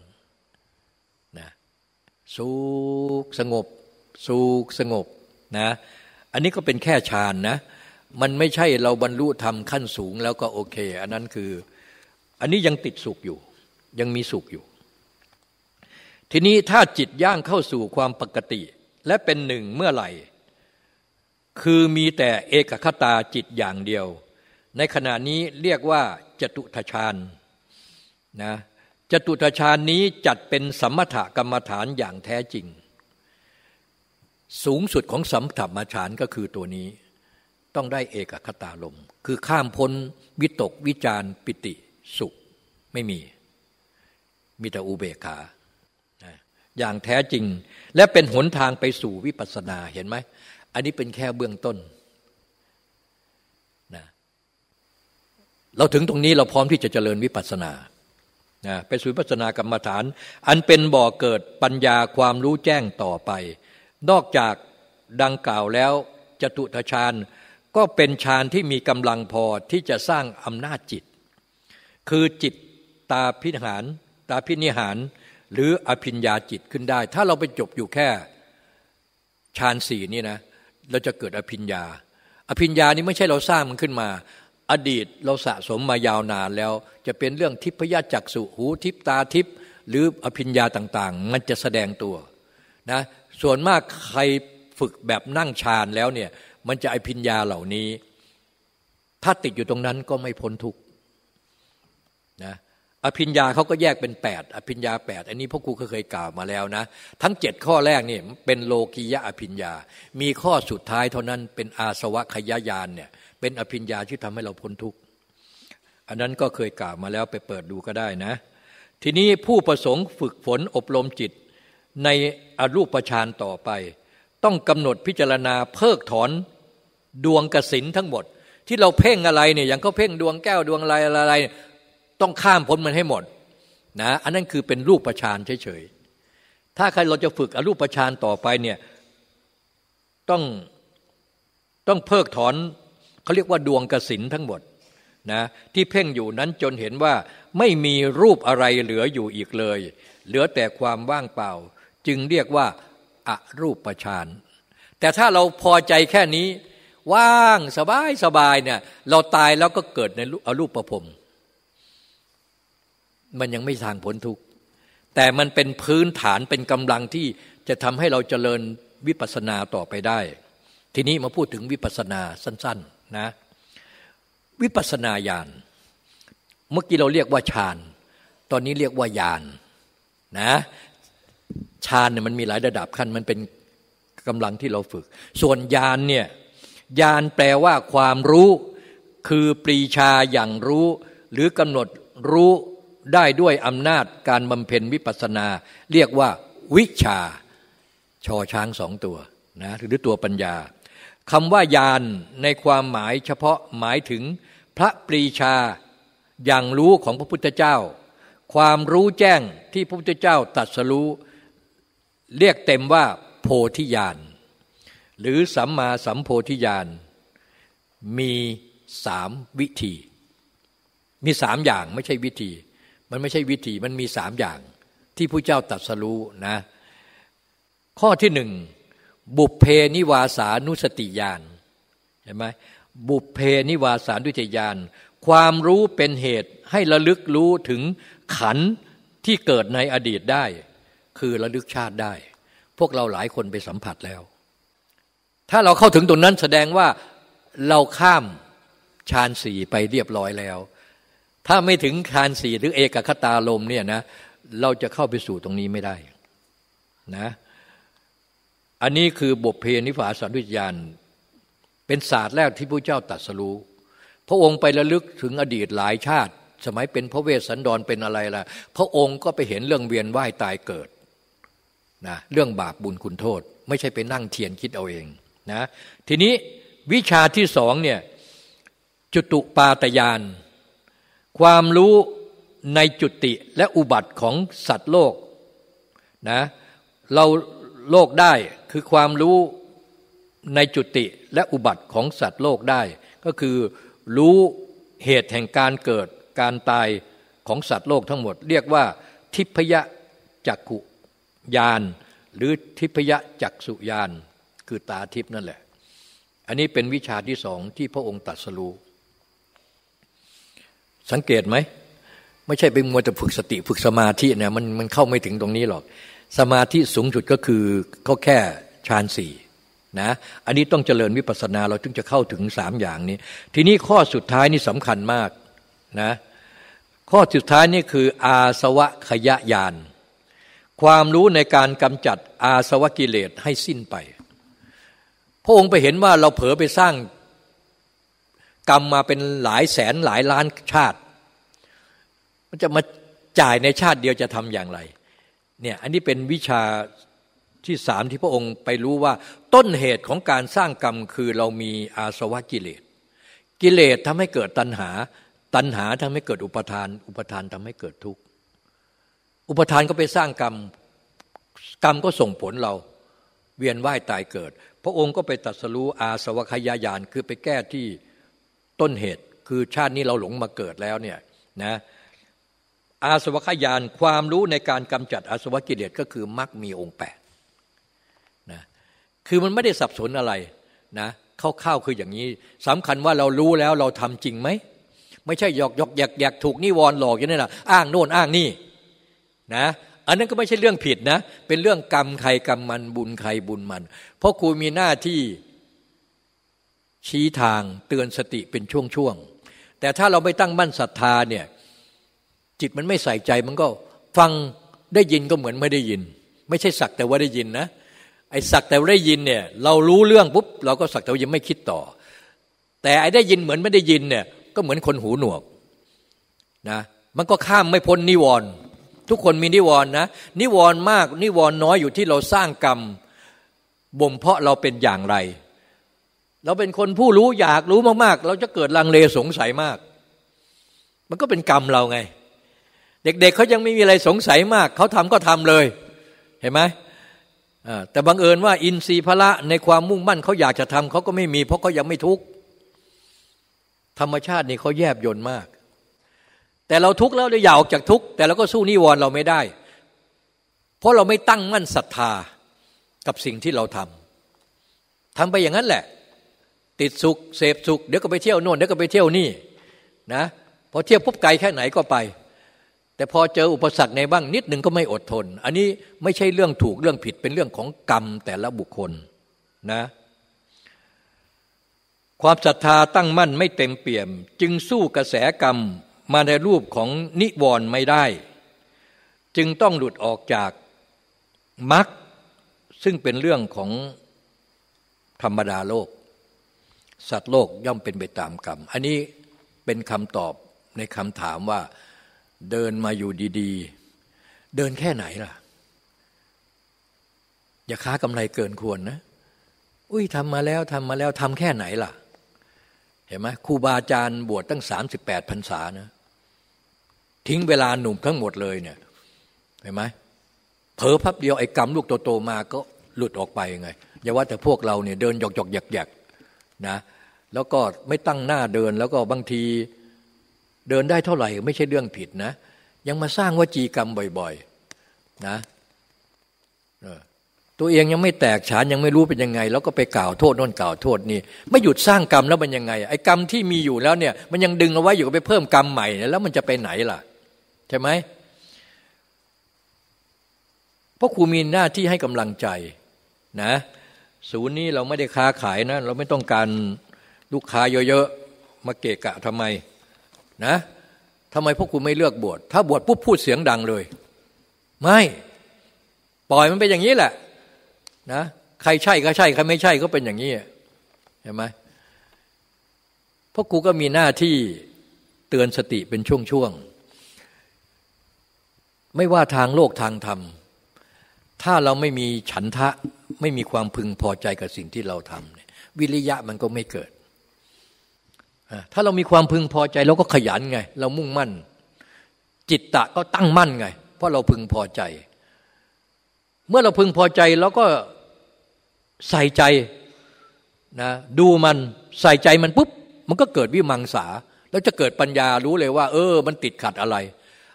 นะสุขสงบ สุขสงบนะอันนี้ก็เป็นแค่ฌานนะมันไม่ใช่เราบรรลุธรรมขั้นสูงแล้วก็โอเค อันนั้นคือ อันนี้ยังติดสุขอยู่ ยังมีสุขอยู่ ทีนี้ถ้าจิตย่างเข้าสู่ความปกติ และเป็นหนึ่งเมื่อไหร่ คือมีแต่เอกคตาจิตอย่างเดียว ในขณะนี้เรียกว่าจตุทชานนะจตุตฌานนี้จัดเป็นสมถกรรมฐานอย่างแท้จริง สูงสุดของสมถกรรมฌานก็คือตัวนี้ ต้องได้เอกคตาลม คือข้ามพ้นวิตกวิจารปิติสุขไม่มี มีแต่อุเบกขาอย่างแท้จริง และเป็นหนทางไปสู่วิปัสสนาเห็นไหม อันนี้เป็นแค่เบื้องต้นนะ เราถึงตรงนี้เราพร้อมที่จะเจริญวิปัสสนานะไปสู่วิปัสสนากรรมฐาน อันเป็นบ่อเกิดปัญญาความรู้แจ้งต่อไป นอกจากดังกล่าวแล้วจตุทชาญก็เป็นฌานที่มีกำลังพอที่จะสร้างอำนาจจิต คือจิตตาพิหารตาพินิหาร หรืออภิญญาจิตขึ้นได้ ถ้าเราไปจบอยู่แค่ฌานสี่นี่นะเราจะเกิดอภิญญา อภิญญานี้ไม่ใช่เราสร้างมันขึ้นมา อดีตเราสะสมมายาวนานแล้ว จะเป็นเรื่องทิพยจักสุหูทิพตาทิพหรืออภิญญาต่างๆ มันจะแสดงตัวนะส่วนมากใครฝึกแบบนั่งฌานแล้วเนี่ยมันจะอภิญญาเหล่านี้ ถ้าติดอยู่ตรงนั้นก็ไม่พ้นทุกนะอภิญญาเขาก็แยกเป็นแปดอภิญญาแปดอันนี้พ่อครูเคยกล่าวมาแล้วนะ ทั้งเจ็ดข้อแรกนี่เป็นโลกียะอภิญญา มีข้อสุดท้ายเท่านั้นเป็นอาสวะขยายานเนี่ย เป็นอภิญญาที่ทำให้เราพ้นทุกข์อันนั้นก็เคยกล่าวมาแล้วไปเปิดดูก็ได้นะ ทีนี้ผู้ประสงค์ฝึกฝนอบรมจิต ในอรูปฌานต่อไป ต้องกำหนดพิจารณาเพิกถอนดวงกสินทั้งหมด ที่เราเพ่งอะไรเนี่ยอย่างเขาเพ่งดวงแก้วดวงอะไรอะไร ต้องข้ามพ้นมันให้หมดนะอันนั้นคือเป็นรูปประชานเฉยๆถ้าใครเราจะฝึกอรูปประชานต่อไปเนี่ยต้องต้องเพิกถอน เขาเรียกว่าดวงกสินทั้งหมดนะที่เพ่งอยู่นั้นจนเห็นว่าไม่มีรูปอะไรเหลืออยู่อีกเลย เหลือแต่ความว่างเปล่า จึงเรียกว่าอารูปปชานแต่ถ้าเราพอใจแค่นี้ ว่างสบายสบายเนี่ยเราตายแล้วก็เกิดในอรูปประพรมมันยังไม่ทางผลทุกข์แต่มันเป็นพื้นฐานเป็นกำลังที่จะทำให้เราเจริญวิปัสสนาต่อไปได้ ทีนี้มาพูดถึงวิปัสสนาสั้น ๆ นะวิปัสนาญาณเมื่อกี้เราเรียกว่าฌาน ตอนนี้เรียกว่าญาณนะฌานเนี่ยมันมีหลายระดับขั้นมันเป็นกำลังที่เราฝึก ส่วนญาณเนี่ยญาณแปลว่าความรู้คือปรีชาอย่างรู้ หรือกำหนดรู้ได้ด้วยอำนาจการบำเพ็ญวิปัสนา เรียกว่าวิชาชอช้างสองตัวนะหรือตัวปัญญา คำว่ายานในความหมายเฉพาะหมายถึงพระปรีชาอย่างรู้ของพระพุทธเจ้า ความรู้แจ้งที่พระพุทธเจ้าตัดสรู้เรียกเต็มว่า โพธิญาณหรือสัมมาสัมโพธิญาณมีสามวิธี มีสามอย่างไม่ใช่วิธี มันไม่ใช่วิธีมันมีสามอย่างที่ผู้เจ้าตัดสรู้นะข้อที่หนึ่ง บุพเพนิวาสานุสติญาณเห็นไหมบุพเพนิวาสานุสติญาณความรู้เป็นเหตุให้ระลึกรู้ถึงขันที่เกิดในอดีตได้ คือระลึกชาติได้ พวกเราหลายคนไปสัมผัสแล้ว ถ้าเราเข้าถึงตรงนั้นแสดงว่าเราข้ามฌานสี่ไปเรียบร้อยแล้ว ถ้าไม่ถึงฌานสี่หรือเอกัคคตารมณ์เนี่ยนะเราจะเข้าไปสู่ตรงนี้ไม่ได้นะ อันนี้คือปุพเพนิวาสานุสสติญาณ เป็นศาสตร์แรกที่พระเจ้าตรัสรู้ พระองค์ไประลึกถึงอดีตหลายชาติ สมัยเป็นพระเวสสันดรเป็นอะไรล่ะ พระองค์ก็ไปเห็นเรื่องเวียนว่ายตายเกิดนะเรื่องบาปบุญคุณโทษ ไม่ใช่ไปนั่งเทียนคิดเอาเองนะทีนี้วิชาที่สองเนี่ยจุตุปาตยาน ความรู้ในจุติและอุบัติของสัตว์โลกนะเราโลกได้ คือความรู้ในจุติและอุบัติของสัตว์โลกได้ ก็คือรู้เหตุแห่งการเกิดการตายของสัตว์โลกทั้งหมด เรียกว่า ทิพยจักขุยาน หรือทิพยจักสุยาน คือตาทิพนั่นแหละ อันนี้เป็นวิชาที่สองที่พระองค์ตัดสรู้สังเกตไหม ไม่ใช่ไปมัวแต่ฝึกสติฝึกสมาธิเนี่ยมันมันเข้าไม่ถึงตรงนี้หรอก สมาธิสูงสุดก็คือเขาแค่ฌานสี่นะอันนี้ต้องเจริญวิปัสสนาเราถึงจะเข้าถึงสามอย่างนี้ ทีนี้ข้อสุดท้ายนี่สำคัญมากนะข้อสุดท้ายนี่คืออาสวะขยะยาน ความรู้ในการกำจัดอาสวะกิเลสให้สิ้นไป พระองค์ไปเห็นว่าเราเผลอไปสร้างกรรมมาเป็นหลายแสนหลายล้านชาติ มันจะมาจ่ายในชาติเดียวจะทำอย่างไร เนี่ยอันนี้เป็นวิชาที่สามที่พระองค์ไปรู้ว่าต้นเหตุของการสร้างกรรมคือเรามีอาสวะกิเลส กิเลสทำให้เกิดตัณหา ตัณหาทำให้เกิดอุปทาน อุปทานทำให้เกิดทุกข์อุปทานก็ไปสร้างกรรมกรรมก็ส่งผลเราเวียนว่ายตายเกิด พระองค์ก็ไปตัดสรู้อาสวะขยายานคือไปแก้ที่ต้นเหตุคือชาตินี้เราหลงมาเกิดแล้วเนี่ยนะ อาสวะขยานความรู้ในการกำจัดอาสวะกิเลสก็คือมรรคมีองค์แปดนะคือมันไม่ได้สับสนอะไรนะเข้าๆคืออย่างนี้สำคัญว่าเรารู้แล้วเราทำจริงไหมไม่ใช่หยอกหยอกอยากอยากถูกนิวรณ์หลอกอย่างนี้นะอ้างโน่นอ้างนี่นะอันนั้นก็ไม่ใช่เรื่องผิดนะ เป็นเรื่องกรรมใครกรรมมันบุญใครบุญมัน เพราะครูมีหน้าที่ชี้ทางเตือนสติเป็นช่วงๆแต่ถ้าเราไม่ตั้งมั่นศรัทธาเนี่ย จิตมันไม่ใส่ใจมันก็ฟังได้ยินก็เหมือนไม่ได้ยิน ไม่ใช่สักแต่ว่าได้ยินนะไอ้สักแต่ว่าได้ยินเนี่ยเรารู้เรื่องปุ๊บเราก็สักแต่ว่ายังไม่คิดต่อ แต่ไอ้ได้ยินเหมือนไม่ได้ยินเนี่ยก็เหมือนคนหูหนวกนะมันก็ข้ามไม่พ้นนิวรณ์ทุกคนมีนิวรณ์นะนิวรณ์มากนิวรณ์น้อยอยู่ที่เราสร้างกรรมบ่มเพาะเราเป็นอย่างไร เราเป็นคนผู้รู้อยากรู้มากๆ เราจะเกิดลังเลสงสัยมาก มันก็เป็นกรรมเราไง เด็กๆเเขายังไม่มีอะไรสงสัยมาก เขาทำก็ทำเลยเห็นไหมแต่บังเอิญว่าอินทรีย์พละในความมุ่งมั่นเขาอยากจะทำเขาก็ไม่มี เพราะเขายังไม่ทุกข์ธรรมชาตินี่เขาแยบยนต์มาก แต่เราทุกข์แล้วเราอยากออกจากทุกข์แต่เราก็สู้นิวรณ์เราไม่ได้ เพราะเราไม่ตั้งมั่นศรัทธากับสิ่งที่เราทำทำไปอย่างนั้นแหละ ติดสุขเสพสุขเดี๋ยวก็ไปเที่ยวโน่นเดี๋ยวก็ไปเที่ยวนี่นะพอเที่ยวปุ๊บไกลแค่ไหนก็ไป แต่พอเจออุปสรรคในบ้างนิดหนึ่งก็ไม่อดทน อันนี้ไม่ใช่เรื่องถูกเรื่องผิดเป็นเรื่องของกรรมแต่ละบุคคลนะความศรัทธาตั้งมั่นไม่เต็มเปี่ยม จึงสู้กระแสกรรมมาในรูปของนิวรณ์ไม่ได้ จึงต้องหลุดออกจากมรรคซึ่งเป็นเรื่องของธรรมดาโลก สัตว์โลกย่อมเป็นไปตามกรรม อันนี้เป็นคำตอบในคำถามว่า เดินมาอยู่ดีๆ เดินแค่ไหนล่ะ อย่าค้ากำไรเกินควรนะ อุ้ยทำมาแล้วทำมาแล้วทำแค่ไหนล่ะ เห็นไหมครูบาอาจารย์บวชตั้งสามสิบแปดพรรษานะ ทิ้งเวลาหนุ่มทั้งหมดเลยเนี่ย เห็นไหมเผลอพับเดียวไอ้กรรมลูกโตๆมาก็หลุดออกไปไง อย่าว่าแต่พวกเราเนี่ยเดินหยอกหยอกหยักหยักนะ แล้วก็ไม่ตั้งหน้าเดินแล้วก็บางที เดินได้เท่าไหร่ไม่ใช่เรื่องผิดนะ ยังมาสร้างวจีกรรมบ่อยๆนะตัวเองยังไม่แตกฉานยังไม่รู้เป็นยังไง แล้วก็ไปกล่าวโทษโน่นกล่าวโทษนี่ไม่หยุดสร้างกรรมแล้วมันยังไงไอ้กรรมที่มีอยู่แล้วเนี่ย มันยังดึงเอาไว้อยู่ก็ไปเพิ่มกรรมใหม่แล้วมันจะไปไหนล่ะ ใช่ไหมเพราะครูมีหน้าที่ให้กำลังใจนะ ศูนย์นี้เราไม่ได้ค้าขายนะ เราไม่ต้องการลูกค้าเยอะๆมาเกะกะทำไม นะทำไมพวกคุณไม่เลือกบวชถ้าบวชปุ๊บพูดเสียงดังเลย ไม่ปล่อยมันเป็นอย่างนี้แหละนะใครใช่ก็ใช่ใครไม่ใช่ก็เป็นอย่างนี้เห็นไหมพวกกูก็มีหน้าที่เตือนสติเป็นช่วงๆไม่ว่าทางโลกทางธรรม ถ้าเราไม่มีฉันทะไม่มีความพึงพอใจกับสิ่งที่เราทำวิริยะมันก็ไม่เกิด ถ้าเรามีความพึงพอใจเราก็ขยันไง เรามุ่งมั่น จิตตะก็ตั้งมั่นไง เพราะเราพึงพอใจ เมื่อเราพึงพอใจเราก็ใส่ใจนะดูมันใส่ใจมันปุ๊บ มันก็เกิดวิมังสา แล้วจะเกิดปัญญารู้เลยว่า เออ มันติดขัดอะไร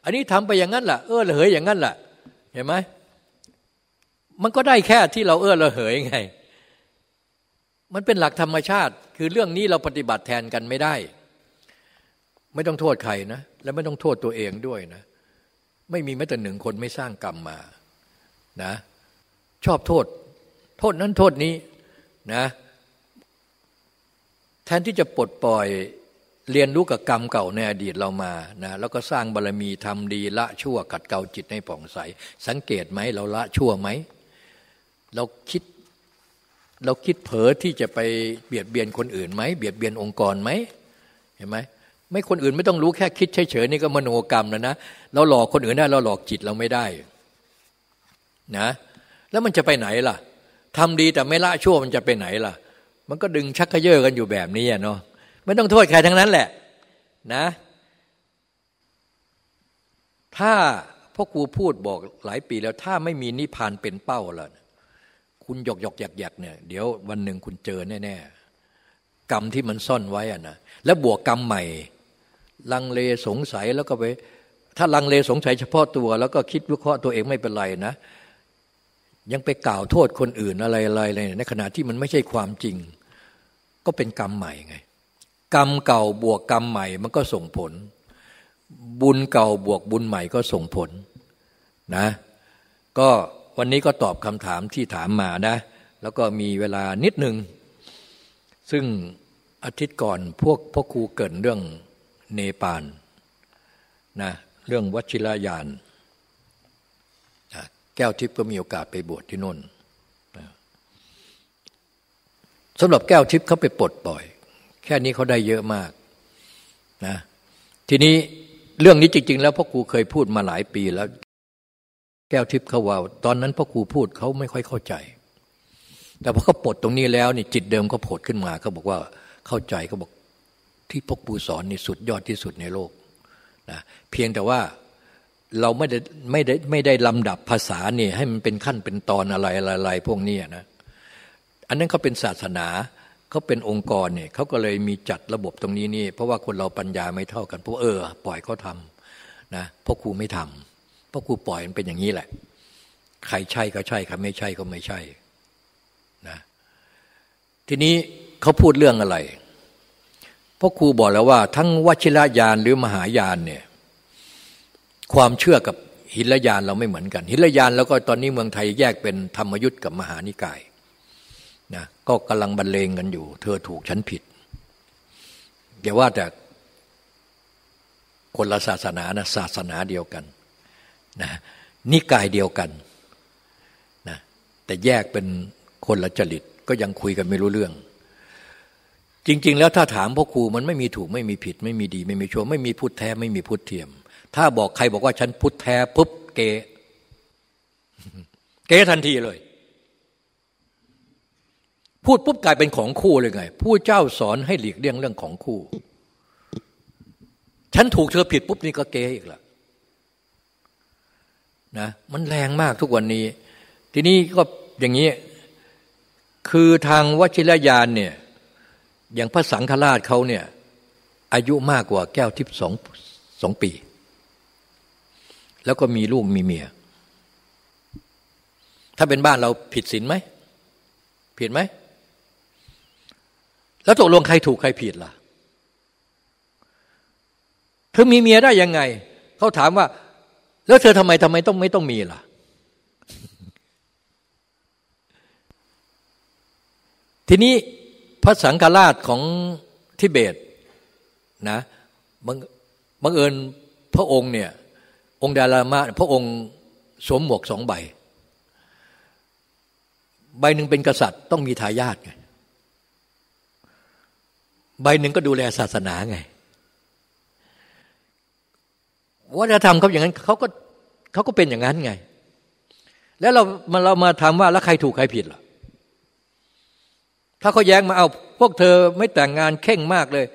อันนี้ทำไปอย่างนั้นแหละเออระเหยอย่างนั้นแหละเห็นไหมมันก็ได้แค่ที่เราเออระเหยไง มันเป็นหลักธรรมชาติ คือเรื่องนี้เราปฏิบัติแทนกันไม่ได้ ไม่ต้องโทษใครนะ และไม่ต้องโทษตัวเองด้วยนะ ไม่มีแม้แต่หนึ่งคนไม่สร้างกรรมมานะ ชอบโทษ โทษนั้นโทษนี้นะแทนที่จะปลดปล่อยเรียนรู้กับกรรมเก่าในอดีตเรามานะแล้วก็สร้างบารรมีทำดีละชั่วกัดเกลาจิตให้ผ่องใส สังเกตไหมเราละชั่วไหม เราคิด เราคิดเผลอที่จะไปเบียดเบียนคนอื่นไหมเบียดเบียนองค์กรไหมเห็นไหมไม่คนอื่นไม่ต้องรู้แค่คิดเฉยๆนี่ก็มโนกรรมแล้วนะเราหลอกคนอื่นได้เราหลอกจิตเราไม่ได้นะแล้วมันจะไปไหนล่ะทำดีแต่ไม่ละชั่วมันจะไปไหนล่ะ มันก็ดึงชักกระเยาะกันอยู่แบบนี้เนาะไม่ต้องโทษใครทั้งนั้นแหละนะ ถ้าพ่อครูพูดบอกหลายปีแล้ว ถ้าไม่มีนิพพานเป็นเป้าแล้ว คุณหยอกหยอกหยักหยักเนี่ยเดี๋ยววันหนึ่งคุณเจอแน่ๆกรรมที่มันซ่อนไว้อะนะแล้วบวกกรรมใหม่ ลังเลสงสัยแล้วก็ไป ถ้าลังเลสงสัยเฉพาะตัว แล้วก็คิดวิเคราะห์ตัวเองไม่เป็นไรนะ ยังไปกล่าวโทษคนอื่นอะไรอะไรเลยในขณะที่มันไม่ใช่ความจริง ก็เป็นกรรมใหม่ไง กรรมเก่าบวกกรรมใหม่มันก็ส่งผล บุญเก่าบวกบุญใหม่ก็ส่งผลนะ ก็ วันนี้ก็ตอบคำถามที่ถามมานะ แล้วก็มีเวลานิดหนึ่ง ซึ่งอาทิตย์ก่อนพวกพ่อครูเกิดเรื่องเนปาลนะเรื่องวัชิรยานแก้วทิพย์ก็มีโอกาสไปบวชที่น่นสำหรับแก้วทิพย์เขาไปปลดปล่อย แค่นี้เขาได้เยอะมากนะทีนี้เรื่องนี้จริง ๆ แล้วพ่อครูเคยพูดมาหลายปีแล้ว แก้วทิพย์เขาว่าตอนนั้นพ่อครูพูดเขาไม่ค่อยเข้าใจ แต่พอเขาปลดตรงนี้แล้วนี่จิตเดิมเขาผดขึ้นมาเขาบอกว่าเข้าใจเขาบอกที่พ่อครูสอนนี่สุดยอดที่สุดในโลกนะเพียงแต่ว่าเราไม่ได้ไม่ได้ไม่ได้ลำดับภาษาเนี่ยให้มันเป็นขั้นเป็นตอนอะไรอะไรพวกนี้นะอันนั้นเขาเป็นศาสนาเขาเป็นองค์กรเนี่ยเขาก็เลยมีจัดระบบตรงนี้นี่เพราะว่าคนเราปัญญาไม่เท่ากันเพราะเออ ปล่อยเขาทำนะพ่อครูไม่ทำ พ่อครูปล่อยมันเป็นอย่างนี้แหละ ใครใช่ก็ใช่ใครไม่ใช่ก็ไม่ใช่นะทีนี้เขาพูดเรื่องอะไรพ่อครูบอกแล้วว่า ทั้งวชิรยานหรือมหายานเนี่ยความเชื่อกับหินยานเราไม่เหมือนกัน หินยานแล้วก็ตอนนี้เมืองไทยแยกเป็นธรรมยุทธ์กับมหานิกายนะก็กำลังบรรเลงกันอยู่ เธอถูกฉันผิดอย่าว่าแต่คนละศาสนานะศาสนาเดียวกัน นะนิกายเดียวกันนะแต่แยกเป็นคนละจริตก็ยังคุยกันไม่รู้เรื่อง จริง ๆ แล้วถ้าถามพ่อครูมันไม่มีถูกไม่มีผิด ไม่มีดี ไม่มีชั่วไม่มีพุทธแท้ไม่มีพุทธเทียม ถ้าบอกใครบอกว่าฉันพุทธแท้ปุ๊บเกเกทันทีเลย พูดปุ๊บกลายเป็นของคู่เลยไงผู้เจ้าสอนให้หลีกเลี่ยงเรื่องของคู่ ฉันถูกเธอผิดปุ๊บนี่ก็เกอีกละ นะมันแรงมากทุกวันนี้ ทีนี้ก็อย่างนี้ คือทางวชิรยานเนี่ยอย่างพระสังฆราชเขาเนี่ยอายุมากกว่าแก้วทิพย์สองสองปี แล้วก็มีลูกมีเมีย ถ้าเป็นบ้านเราผิดศีลไหมผิดไหม แล้วตกลงใครถูกใครผิดล่ะเธอมีเมียได้ยังไง เขาถามว่า แล้วเธอทำไมทำไมต้องไม่ต้องมีล่ะ ทีนี้พระสังฆราชของทิเบตนะบังบังเอิญพระองค์เนี่ย องค์ดารามะพระองค์สวมหมวกสองใบ ใบหนึ่งเป็นกษัตริย์ต้องมีทายาทไงใบหนึ่งก็ดูแลศาสนาไง วัฒนธรรมเขาอย่างนั้นเขาก็เขาก็เป็นอย่างนั้นไง แล้วเรามาเรามาทำว่าแล้วใครถูกใครผิดล่ะถ้าเขาแย้งมาเอาพวกเธอไม่แต่งงานเข่งมากเลย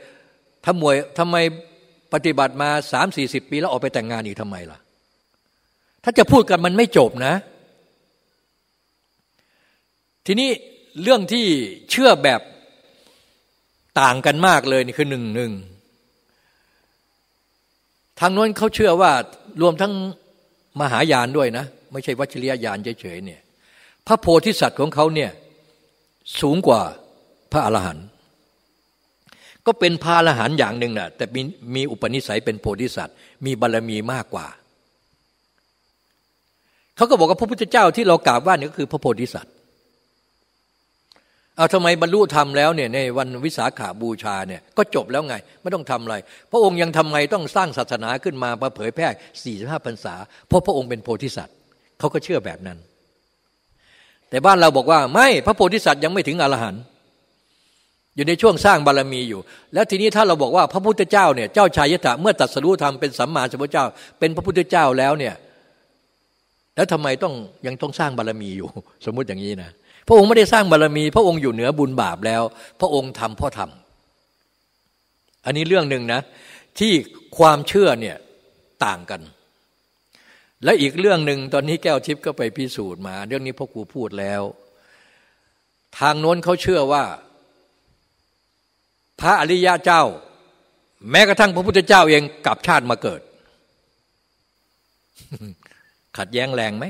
ทำมวยทำไมปฏิบัติมาสามสี่สิบปี แล้วออกไปแต่งงานอีกทำไมล่ะ ถ้าจะพูดกันมันไม่จบนะ ทีนี้เรื่องที่เชื่อแบบต่างกันมากเลยนี่คือหนึ่งหนึ่ง ทางโน้นเขาเชื่อว่ารวมทั้งมหายานด้วยนะ ไม่ใช่วัชริยญาณเฉยๆเนี่ยพระโพธิสัตว์ของเขาเนี่ยสูงกว่าพระอรหันต์ก็เป็นพระอรหันต์อย่างหนึ่งนะแต่มีมีอุปนิสัยเป็นโพธิสัตว์ มีบารรมีมากกว่า เขาก็บอกว่าพระพุทธเจ้าที่เรากราบว่านี่ก็คือพระโพธิสัตว์ เอาทำไมบรรลุธรรมแล้วเนี่ยในวันวิสาขาบูชาเนี่ยก็จบแล้วไงไม่ต้องทำอะไร พระองค์ยังทำไงต้องสร้างศาสนาขึ้นมามาเผยแพร่สี่สิบห้าพรรษา เพราะพระองค์เป็นโพธิสัตว์เขาก็เชื่อแบบนั้น แต่บ้านเราบอกว่าไม่พระโพธิสัตว์ยังไม่ถึงอรหันต์อยู่ในช่วงสร้างบารมีอยู่ แล้วทีนี้ถ้าเราบอกว่าพระพุทธเจ้าเนี่ยเจ้าชายยะเมื่อตัดสรู้ธรรมเป็นสัมมาสัมพุทธเจ้า เป็นพระพุทธเจ้าแล้วเนี่ยแล้วทำไมต้องยังต้องสร้างบารรมีอยู่ สมมุติอย่างนี้นะ พระองค์ไม่ได้สร้างบารรมี พระองค์อยู่เหนือบุญบาปแล้ว พระองค์ทำพ่อทำอันนี้เรื่องหนึ่งนะ ที่ความเชื่อเนี่ยต่างกัน และอีกเรื่องหนึ่งตอนนี้แก้วทิพย์ก็ไปพิสูจน์มา เรื่องนี้พ่อครูพูดแล้ว ทางโน้นเขาเชื่อว่า พระอริยะเจ้า แม้กระทั่งพระพุทธเจ้าเองกลับชาติมาเกิด ขัดแย้งแรงไหม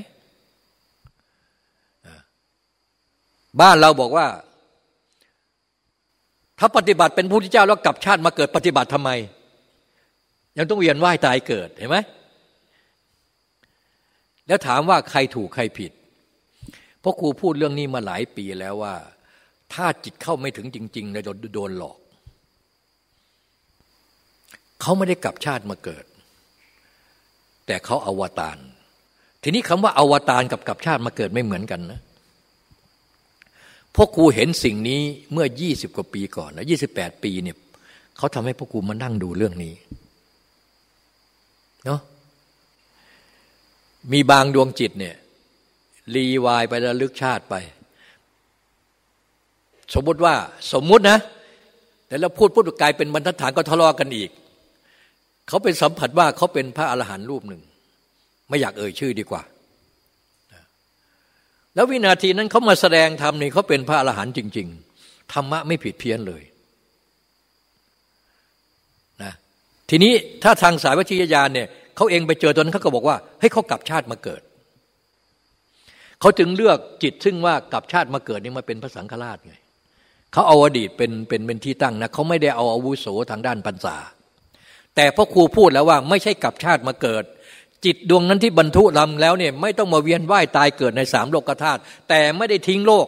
บ้านเราบอกว่า ถ้าปฏิบัติเป็นผู้ที่เจ้าแล้วกลับชาติมาเกิดปฏิบัติทำไม ยังต้องเวียนว่ายตายเกิดเห็นไหมแล้วถามว่าใครถูกใครผิด เพราะครูพูดเรื่องนี้มาหลายปีแล้วว่า ถ้าจิตเข้าไม่ถึงจริงๆเลยโดนหลอก เขาไม่ได้กลับชาติมาเกิด แต่เขาอาวตารทีนี้คำว่าอาวตารกับกลับชาติมาเกิดไม่เหมือนกันนะ พราะครูเห็นสิ่งนี้เมื่อยี่สิบกว่าปีก่อนนะยี่สิบแปดปีเนี่ยเขาทำให้พวกครูมานั่งดูเรื่องนี้เนาะมีบางดวงจิตเนี่ยรีวายไประลึกชาติไป สมมติว่าสมมุตินะแต่แล้วพูดพูดกลายเป็นบรรทัดฐานก็ทะเลาะกันอีก เขาเป็นสัมผัสว่าเขาเป็นพระอรหันต์รูปหนึ่ง ไม่อยากเอ่ยชื่อดีกว่า แล้ววินาทีนั้นเขามาแสดงธรรมนี่เขาเป็นพระอรหันต์จริง ๆ ธรรมะไม่ผิดเพี้ยนเลยนะทีนี้ถ้าทางสายวิทยาญาณเนี่ยเขาเองไปเจอตอนนั้นเขาก็บอกว่าให้เขากลับชาติมาเกิดเขาจึงเลือกจิตซึ่งว่ากลับชาติมาเกิดนี่มาเป็นพระสังฆราชไงเขาเอาอดีตเป็นเป็นเป็นที่ตั้งนะเขาไม่ได้เอาอาวุโสทางด้านปัญญาแต่พ่อครูพูดแล้วว่าไม่ใช่กลับชาติมาเกิด จิตดวงนั้นที่บรรทุลำแล้วเนี่ยไม่ต้องมาเวียนว่ายตายเกิดในสามโลกธาตุแต่ไม่ได้ทิ้งโลก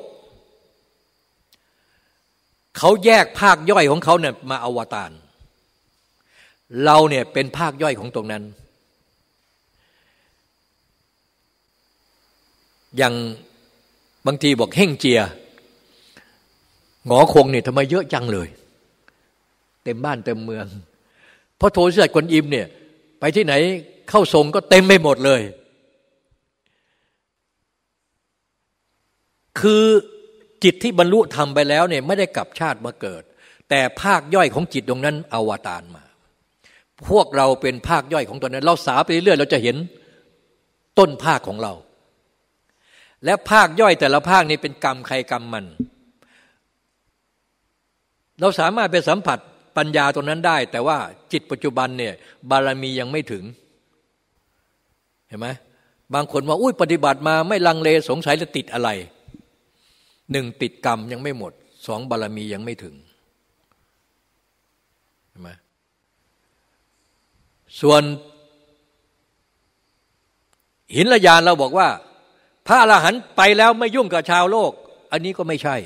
เขาแยกภาคย่อยของเขาเนี่ยมาอวตารเราเนี่ยเป็นภาคย่อยของตรงนั้น อย่างบางทีบอกเฮ่งเจียหงอคงเนี่ยทำไมเยอะจังเลย เต็มบ้านเต็มเมือง เพราะโทสะกวนอิมเนี่ยไปที่ไหน เข้าทรงก็เต็มไปหมดเลย คือจิตที่บรรลุธรรมไปแล้วเนี่ยไม่ได้กลับชาติมาเกิด แต่ภาคย่อยของจิตตรงนั้นอวตารมา พวกเราเป็นภาคย่อยของตัวนั้น เราสาไปเรื่อยเราจะเห็นต้นภาคของเรา และภาคย่อยแต่ละภาคนี้เป็นกรรมใครกรรมมัน เราสามารถไปสัมผัสปัญญาตรงนั้นได้ แต่ว่าจิตปัจจุบันเนี่ยบารมียังไม่ถึง เห็นไหมบางคนว่าอุ้ยปฏิบัติมาไม่ลังเลสงสัยจะติดอะไรหนึ่งติดกรรมยังไม่หมดสองบารมียังไม่ถึงเห็นไหมส่วนหินละยานเราบอกว่า พระอรหันต์ไปแล้วไม่ยุ่งกับชาวโลก อันนี้ก็ไม่ใช่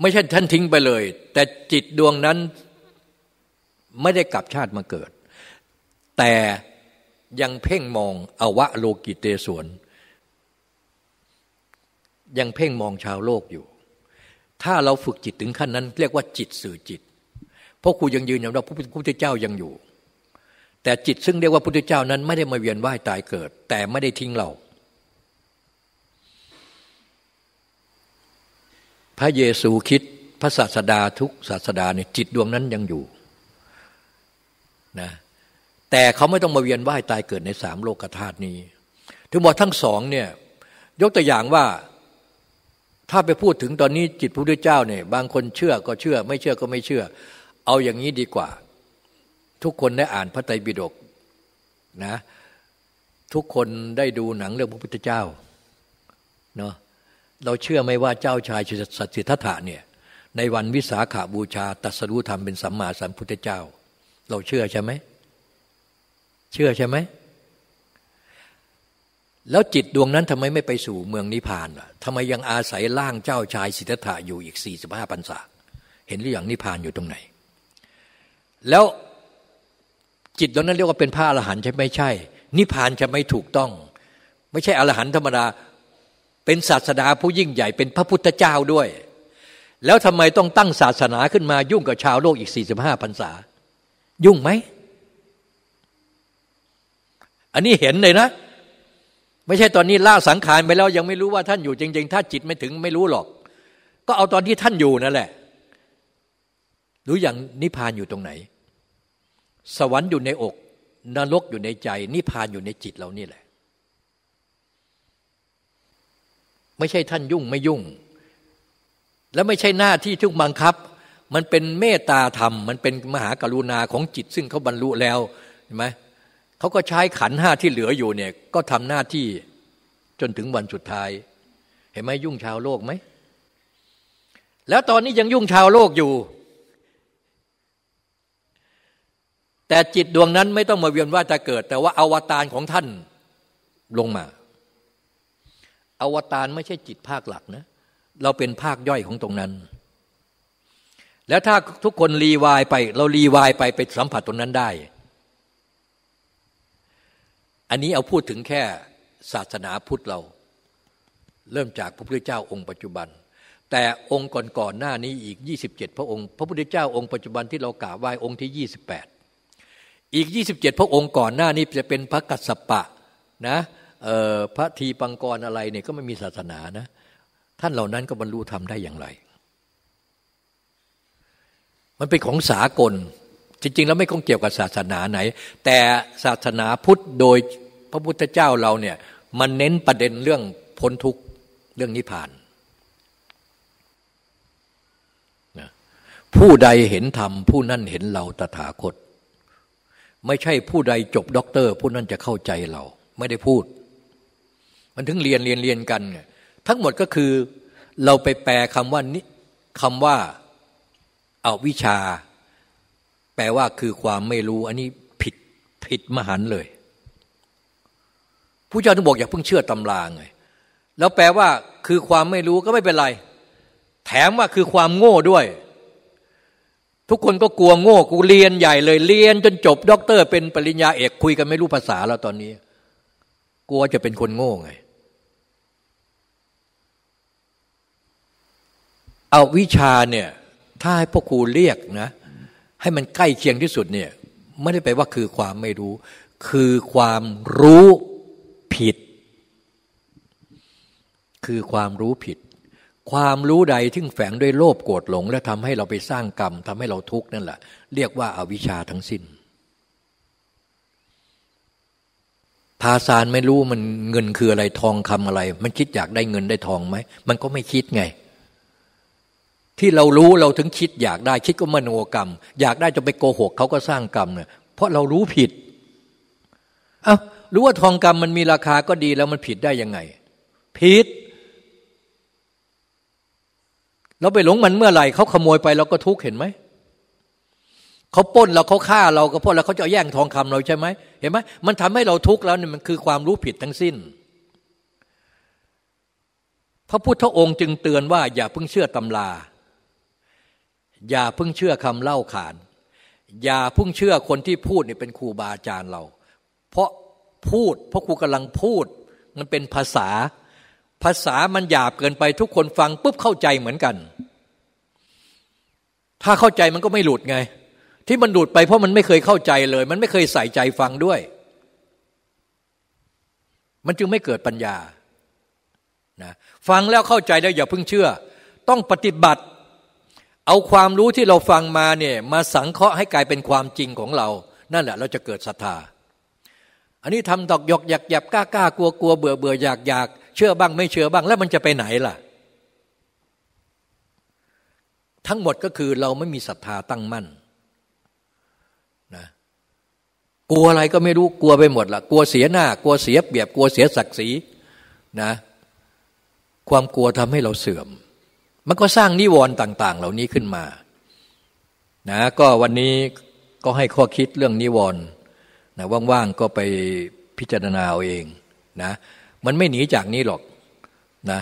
ไม่ใช่ท่านทิ้งไปเลย แต่จิตดวงนั้นไม่ได้กลับชาติมาเกิด แต่ยังเพ่งมองอวะโลกิเตสวน ยังเพ่งมองชาวโลกอยู่ ถ้าเราฝึกจิตถึงขั้นนั้น เรียกว่าจิตสื่อจิต เพราะครูยังยืนยันว่าพระพุทธเจ้ายังอยู่ แต่จิตซึ่งเรียกว่าพุทธเจ้านั้นไม่ได้มาเวียนว่ายตายเกิด แต่ไม่ได้ทิ้งเรา พระเยซูคิดพระศาสดาทุกศาสดาเนี่ยจิตดวงนั้นยังอยู่นะ แต่เขาไม่ต้องมาเวียนว่ายตายเกิดในสามโลกธาตุนี้ ถึงบอกทั้งสองเนี่ยยกตัวอย่างว่าถ้าไปพูดถึงตอนนี้จิตพระพุทธเจ้าเนี่ยบางคนเชื่อก็เชื่อ ไม่เชื่อก็ไม่เชื่อ เอาอย่างนี้ดีกว่า ทุกคนได้อ่านพระไตรปิฎกนะทุกคนได้ดูหนังเรื่องพระพุทธเจ้าเนาะเราเชื่อไหมว่าเจ้าชายสัตสิทธัตถะเนี่ยในวันวิสาขาบูชาตัสรู้ธรรมเป็นสัมมาสัมพุทธเจ้า เราเชื่อใช่ไหม เชื่อใช่ไหม แล้วจิตดวงนั้นทำไมไม่ไปสู่เมืองนิพพานล่ะทำไมยังอาศัยร่างเจ้าชายสิทธัตถะอยู่อีกสี่สิบห้าพรรษาเห็นหรือยังนิพพานอยู่ตรงไหน แล้วจิตดวงนั้นเรียกว่าเป็นพระอรหันต์ใช่ไม่ใช่ นิพพานจะไม่ถูกต้อง ไม่ใช่อรหันต์ธรรมดา เป็นศาสดาผู้ยิ่งใหญ่เป็นพระพุทธเจ้าด้วย แล้วทำไมต้องตั้งศาสนาขึ้นมายุ่งกับชาวโลกอีกสี่สิบห้าพรรษา ยุ่งไหม อันนี้เห็นเลยนะ ไม่ใช่ตอนนี้ล่าสังขารไปแล้วยังไม่รู้ว่าท่านอยู่จริง ๆ ถ้าจิตไม่ถึงไม่รู้หรอก ก็เอาตอนที่ท่านอยู่นั่นแหละ รู้อย่างนิพพานอยู่ตรงไหน สวรรค์อยู่ในอก นรกอยู่ในใจ นิพพานอยู่ในจิตเรานี่แหละ ไม่ใช่ท่านยุ่งไม่ยุ่ง และไม่ใช่หน้าที่ทุกบังคับมันเป็นเมตตาธรรม มันเป็นมหากรุณาของจิตซึ่งเขาบรรลุแล้วเห็นไหม เขาก็ใช้ขันห้าที่เหลืออยู่เนี่ยก็ทำหน้าที่จนถึงวันสุดท้าย เห็นไหมยุ่งชาวโลกไหม แล้วตอนนี้ยังยุ่งชาวโลกอยู่ แต่จิตดวงนั้นไม่ต้องมาเวียนว่าจะเกิด แต่ว่าอวตารของท่านลงมา อวตารไม่ใช่จิตภาคหลักนะ เราเป็นภาคย่อยของตรงนั้น แล้วถ้าทุกคนรีวายไป เรารีวายไปไปสัมผัสตรงนั้นได้ อันนี้เอาพูดถึงแค่ศาสนาพุทธเรา เริ่มจากพระพุทธเจ้าองค์ปัจจุบัน แต่องค์ก่อนๆหน้านี้อีก 27 พระองค์ พระพุทธเจ้าองค์ปัจจุบันที่เรากราบไหว้องค์ที่ 28 อีก 27 พระองค์ก่อนหน้านี้จะเป็นพระกัสสปะนะพระทีปังกรอะไรเนี่ยก็ไม่มีศาสนานะท่านเหล่านั้นก็บรรลุธรรมได้อย่างไร มันเป็นของสากล จริง ๆ แล้วไม่คงเกี่ยวกับศาสนาไหน แต่ศาสนาพุทธโดยพระพุทธเจ้าเราเนี่ยมันเน้นประเด็นเรื่องพ้นทุกข์เรื่องนิพพานผู้ใดเห็นธรรมผู้นั้นเห็นเราตถาคต ไม่ใช่ผู้ใดจบด็อกเตอร์ ผู้นั้นจะเข้าใจเรา ไม่ได้พูด มันถึงเรียนเรียนเรียนกัน ทั้งหมดก็คือเราไปแปลคำว่านี้คำว่าเอาวิชา แปลว่าคือความไม่รู้ อันนี้ผิดผิดมหันเลยผู้เจ้าถึงบอกอย่าเพิ่งเชื่อตำราไงแล้วแปลว่าคือความไม่รู้ก็ไม่เป็นไร แถมว่าคือความโง่ด้วย ทุกคนก็กลัวโง่กูเรียนใหญ่เลย เรียนจนจบด็อกเตอร์ เป็นปริญญาเอกคุยกันไม่รู้ภาษาแล้วตอนนี้ กลัวจะเป็นคนโง่ไง เอาวิชาเนี่ย ถ้าให้พ่อครูเรียกนะ ให้มันใกล้เคียงที่สุดเนี่ยไม่ได้ไปว่าคือความไม่รู้ คือความรู้ผิด คือความรู้ผิด ความรู้ใดที่แฝงด้วยโลภโกรธหลง และทำให้เราไปสร้างกรรมทำให้เราทุกข์นั่นแหละเรียกว่าอาวิชชาทั้งสิ้นพาซานไม่รู้มันเงินคืออะไรทองคำอะไร มันคิดอยากได้เงินได้ทองไหมมันก็ไม่คิดไง ที่เรารู้เราถึงคิดอยากได้คิดก็มโนกรรม อยากได้จะไปโกหกเขาก็สร้างกรรมเนี่ยเพราะเรารู้ผิดเอา้ารู้ว่าทองกรรมมันมีราคาก็ดีแล้วมันผิดได้ยังไง ผิด เราไปหลงมันเมื่อไหร่เขาขโมยไปเราก็ทุกข์เห็นไหมเขาป้นเราเขาฆ่าเราก็เพราะเราเขาจะแย่งทองคำเราใช่ไหมเห็นไหมมันทำให้เราทุกข์แล้วนี่มันคือความรู้ผิดทั้งสิ้น พระพุทธองค์จึงเตือนว่าอย่าเพิ่งเชื่อตำรา อย่าเพิ่งเชื่อคำเล่าขาน อย่าเพิ่งเชื่อคนที่พูดนี่เป็นครูบาอาจารย์เรา เพราะพูด เพราะครูกำลังพูด มันเป็นภาษา ภาษามันหยาบเกินไปทุกคนฟังปุ๊บเข้าใจเหมือนกัน ถ้าเข้าใจมันก็ไม่หลุดไง ที่มันหลุดไปเพราะมันไม่เคยเข้าใจเลย มันไม่เคยใส่ใจฟังด้วย มันจึงไม่เกิดปัญญานะฟังแล้วเข้าใจแล้วอย่าเพิ่งเชื่อ ต้องปฏิบัติ เอาความรู้ที่เราฟังมาเนี่ยมาสังเคราะห์ให้กลายเป็นความจริงของเรา นั่นแหละเราจะเกิดศรัทธา อันนี้ทำดอกหยอกหยักหยับกล้ากล้ากลัวกลัวเบื่อเบื่ออยากอยากเชื่อบ้างไม่เชื่อบ้างแล้วมันจะไปไหนล่ะ ทั้งหมดก็คือเราไม่มีศรัทธาตั้งมั่นนะกลัวอะไรก็ไม่รู้กลัวไปหมดละกลัวเสียหน้ากลัวเสียเปรียบกลัวเสียศักดิ์ศรีนะ ความกลัวทำให้เราเสื่อม มันก็สร้างนิวรณ์ต่าง ๆ เหล่านี้ขึ้นมานะก็วันนี้ก็ให้ข้อคิดเรื่องนิวรณ์นะว่างๆก็ไปพิจารณาเอาเองนะมันไม่หนีจากนี้หรอกนะ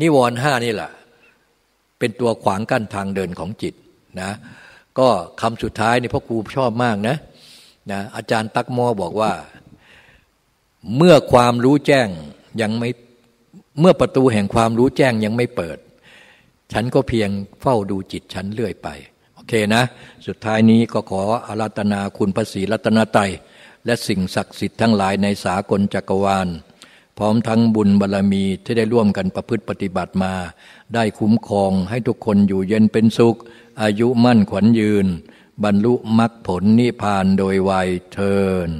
นิวรณ์ห้านี่แหละเป็นตัวขวางกั้นทางเดินของจิตนะก็คำสุดท้ายนี่พ่อครูชอบมากนะนะอาจารย์ตักมอบอกว่า เมื่อความรู้แจ้งยังไม่เมื่อประตูแห่งความรู้แจ้งยังไม่เปิด ฉันก็เพียงเฝ้าดูจิตฉันเรื่อยไป โอเคนะ สุดท้ายนี้ก็ขออารัตนาคุณพระศรีรัตนไตยและสิ่งศักดิ์สิทธิ์ทั้งหลายในสากลจักรวาล พร้อมทั้งบุญบารรมีที่ได้ร่วมกันประพฤติปฏิบัติมา ได้คุ้มครองให้ทุกคนอยู่เย็นเป็นสุข อายุมั่นขวัญยืน บรรลุมรรคผลนิพพานโดยไวยเทิน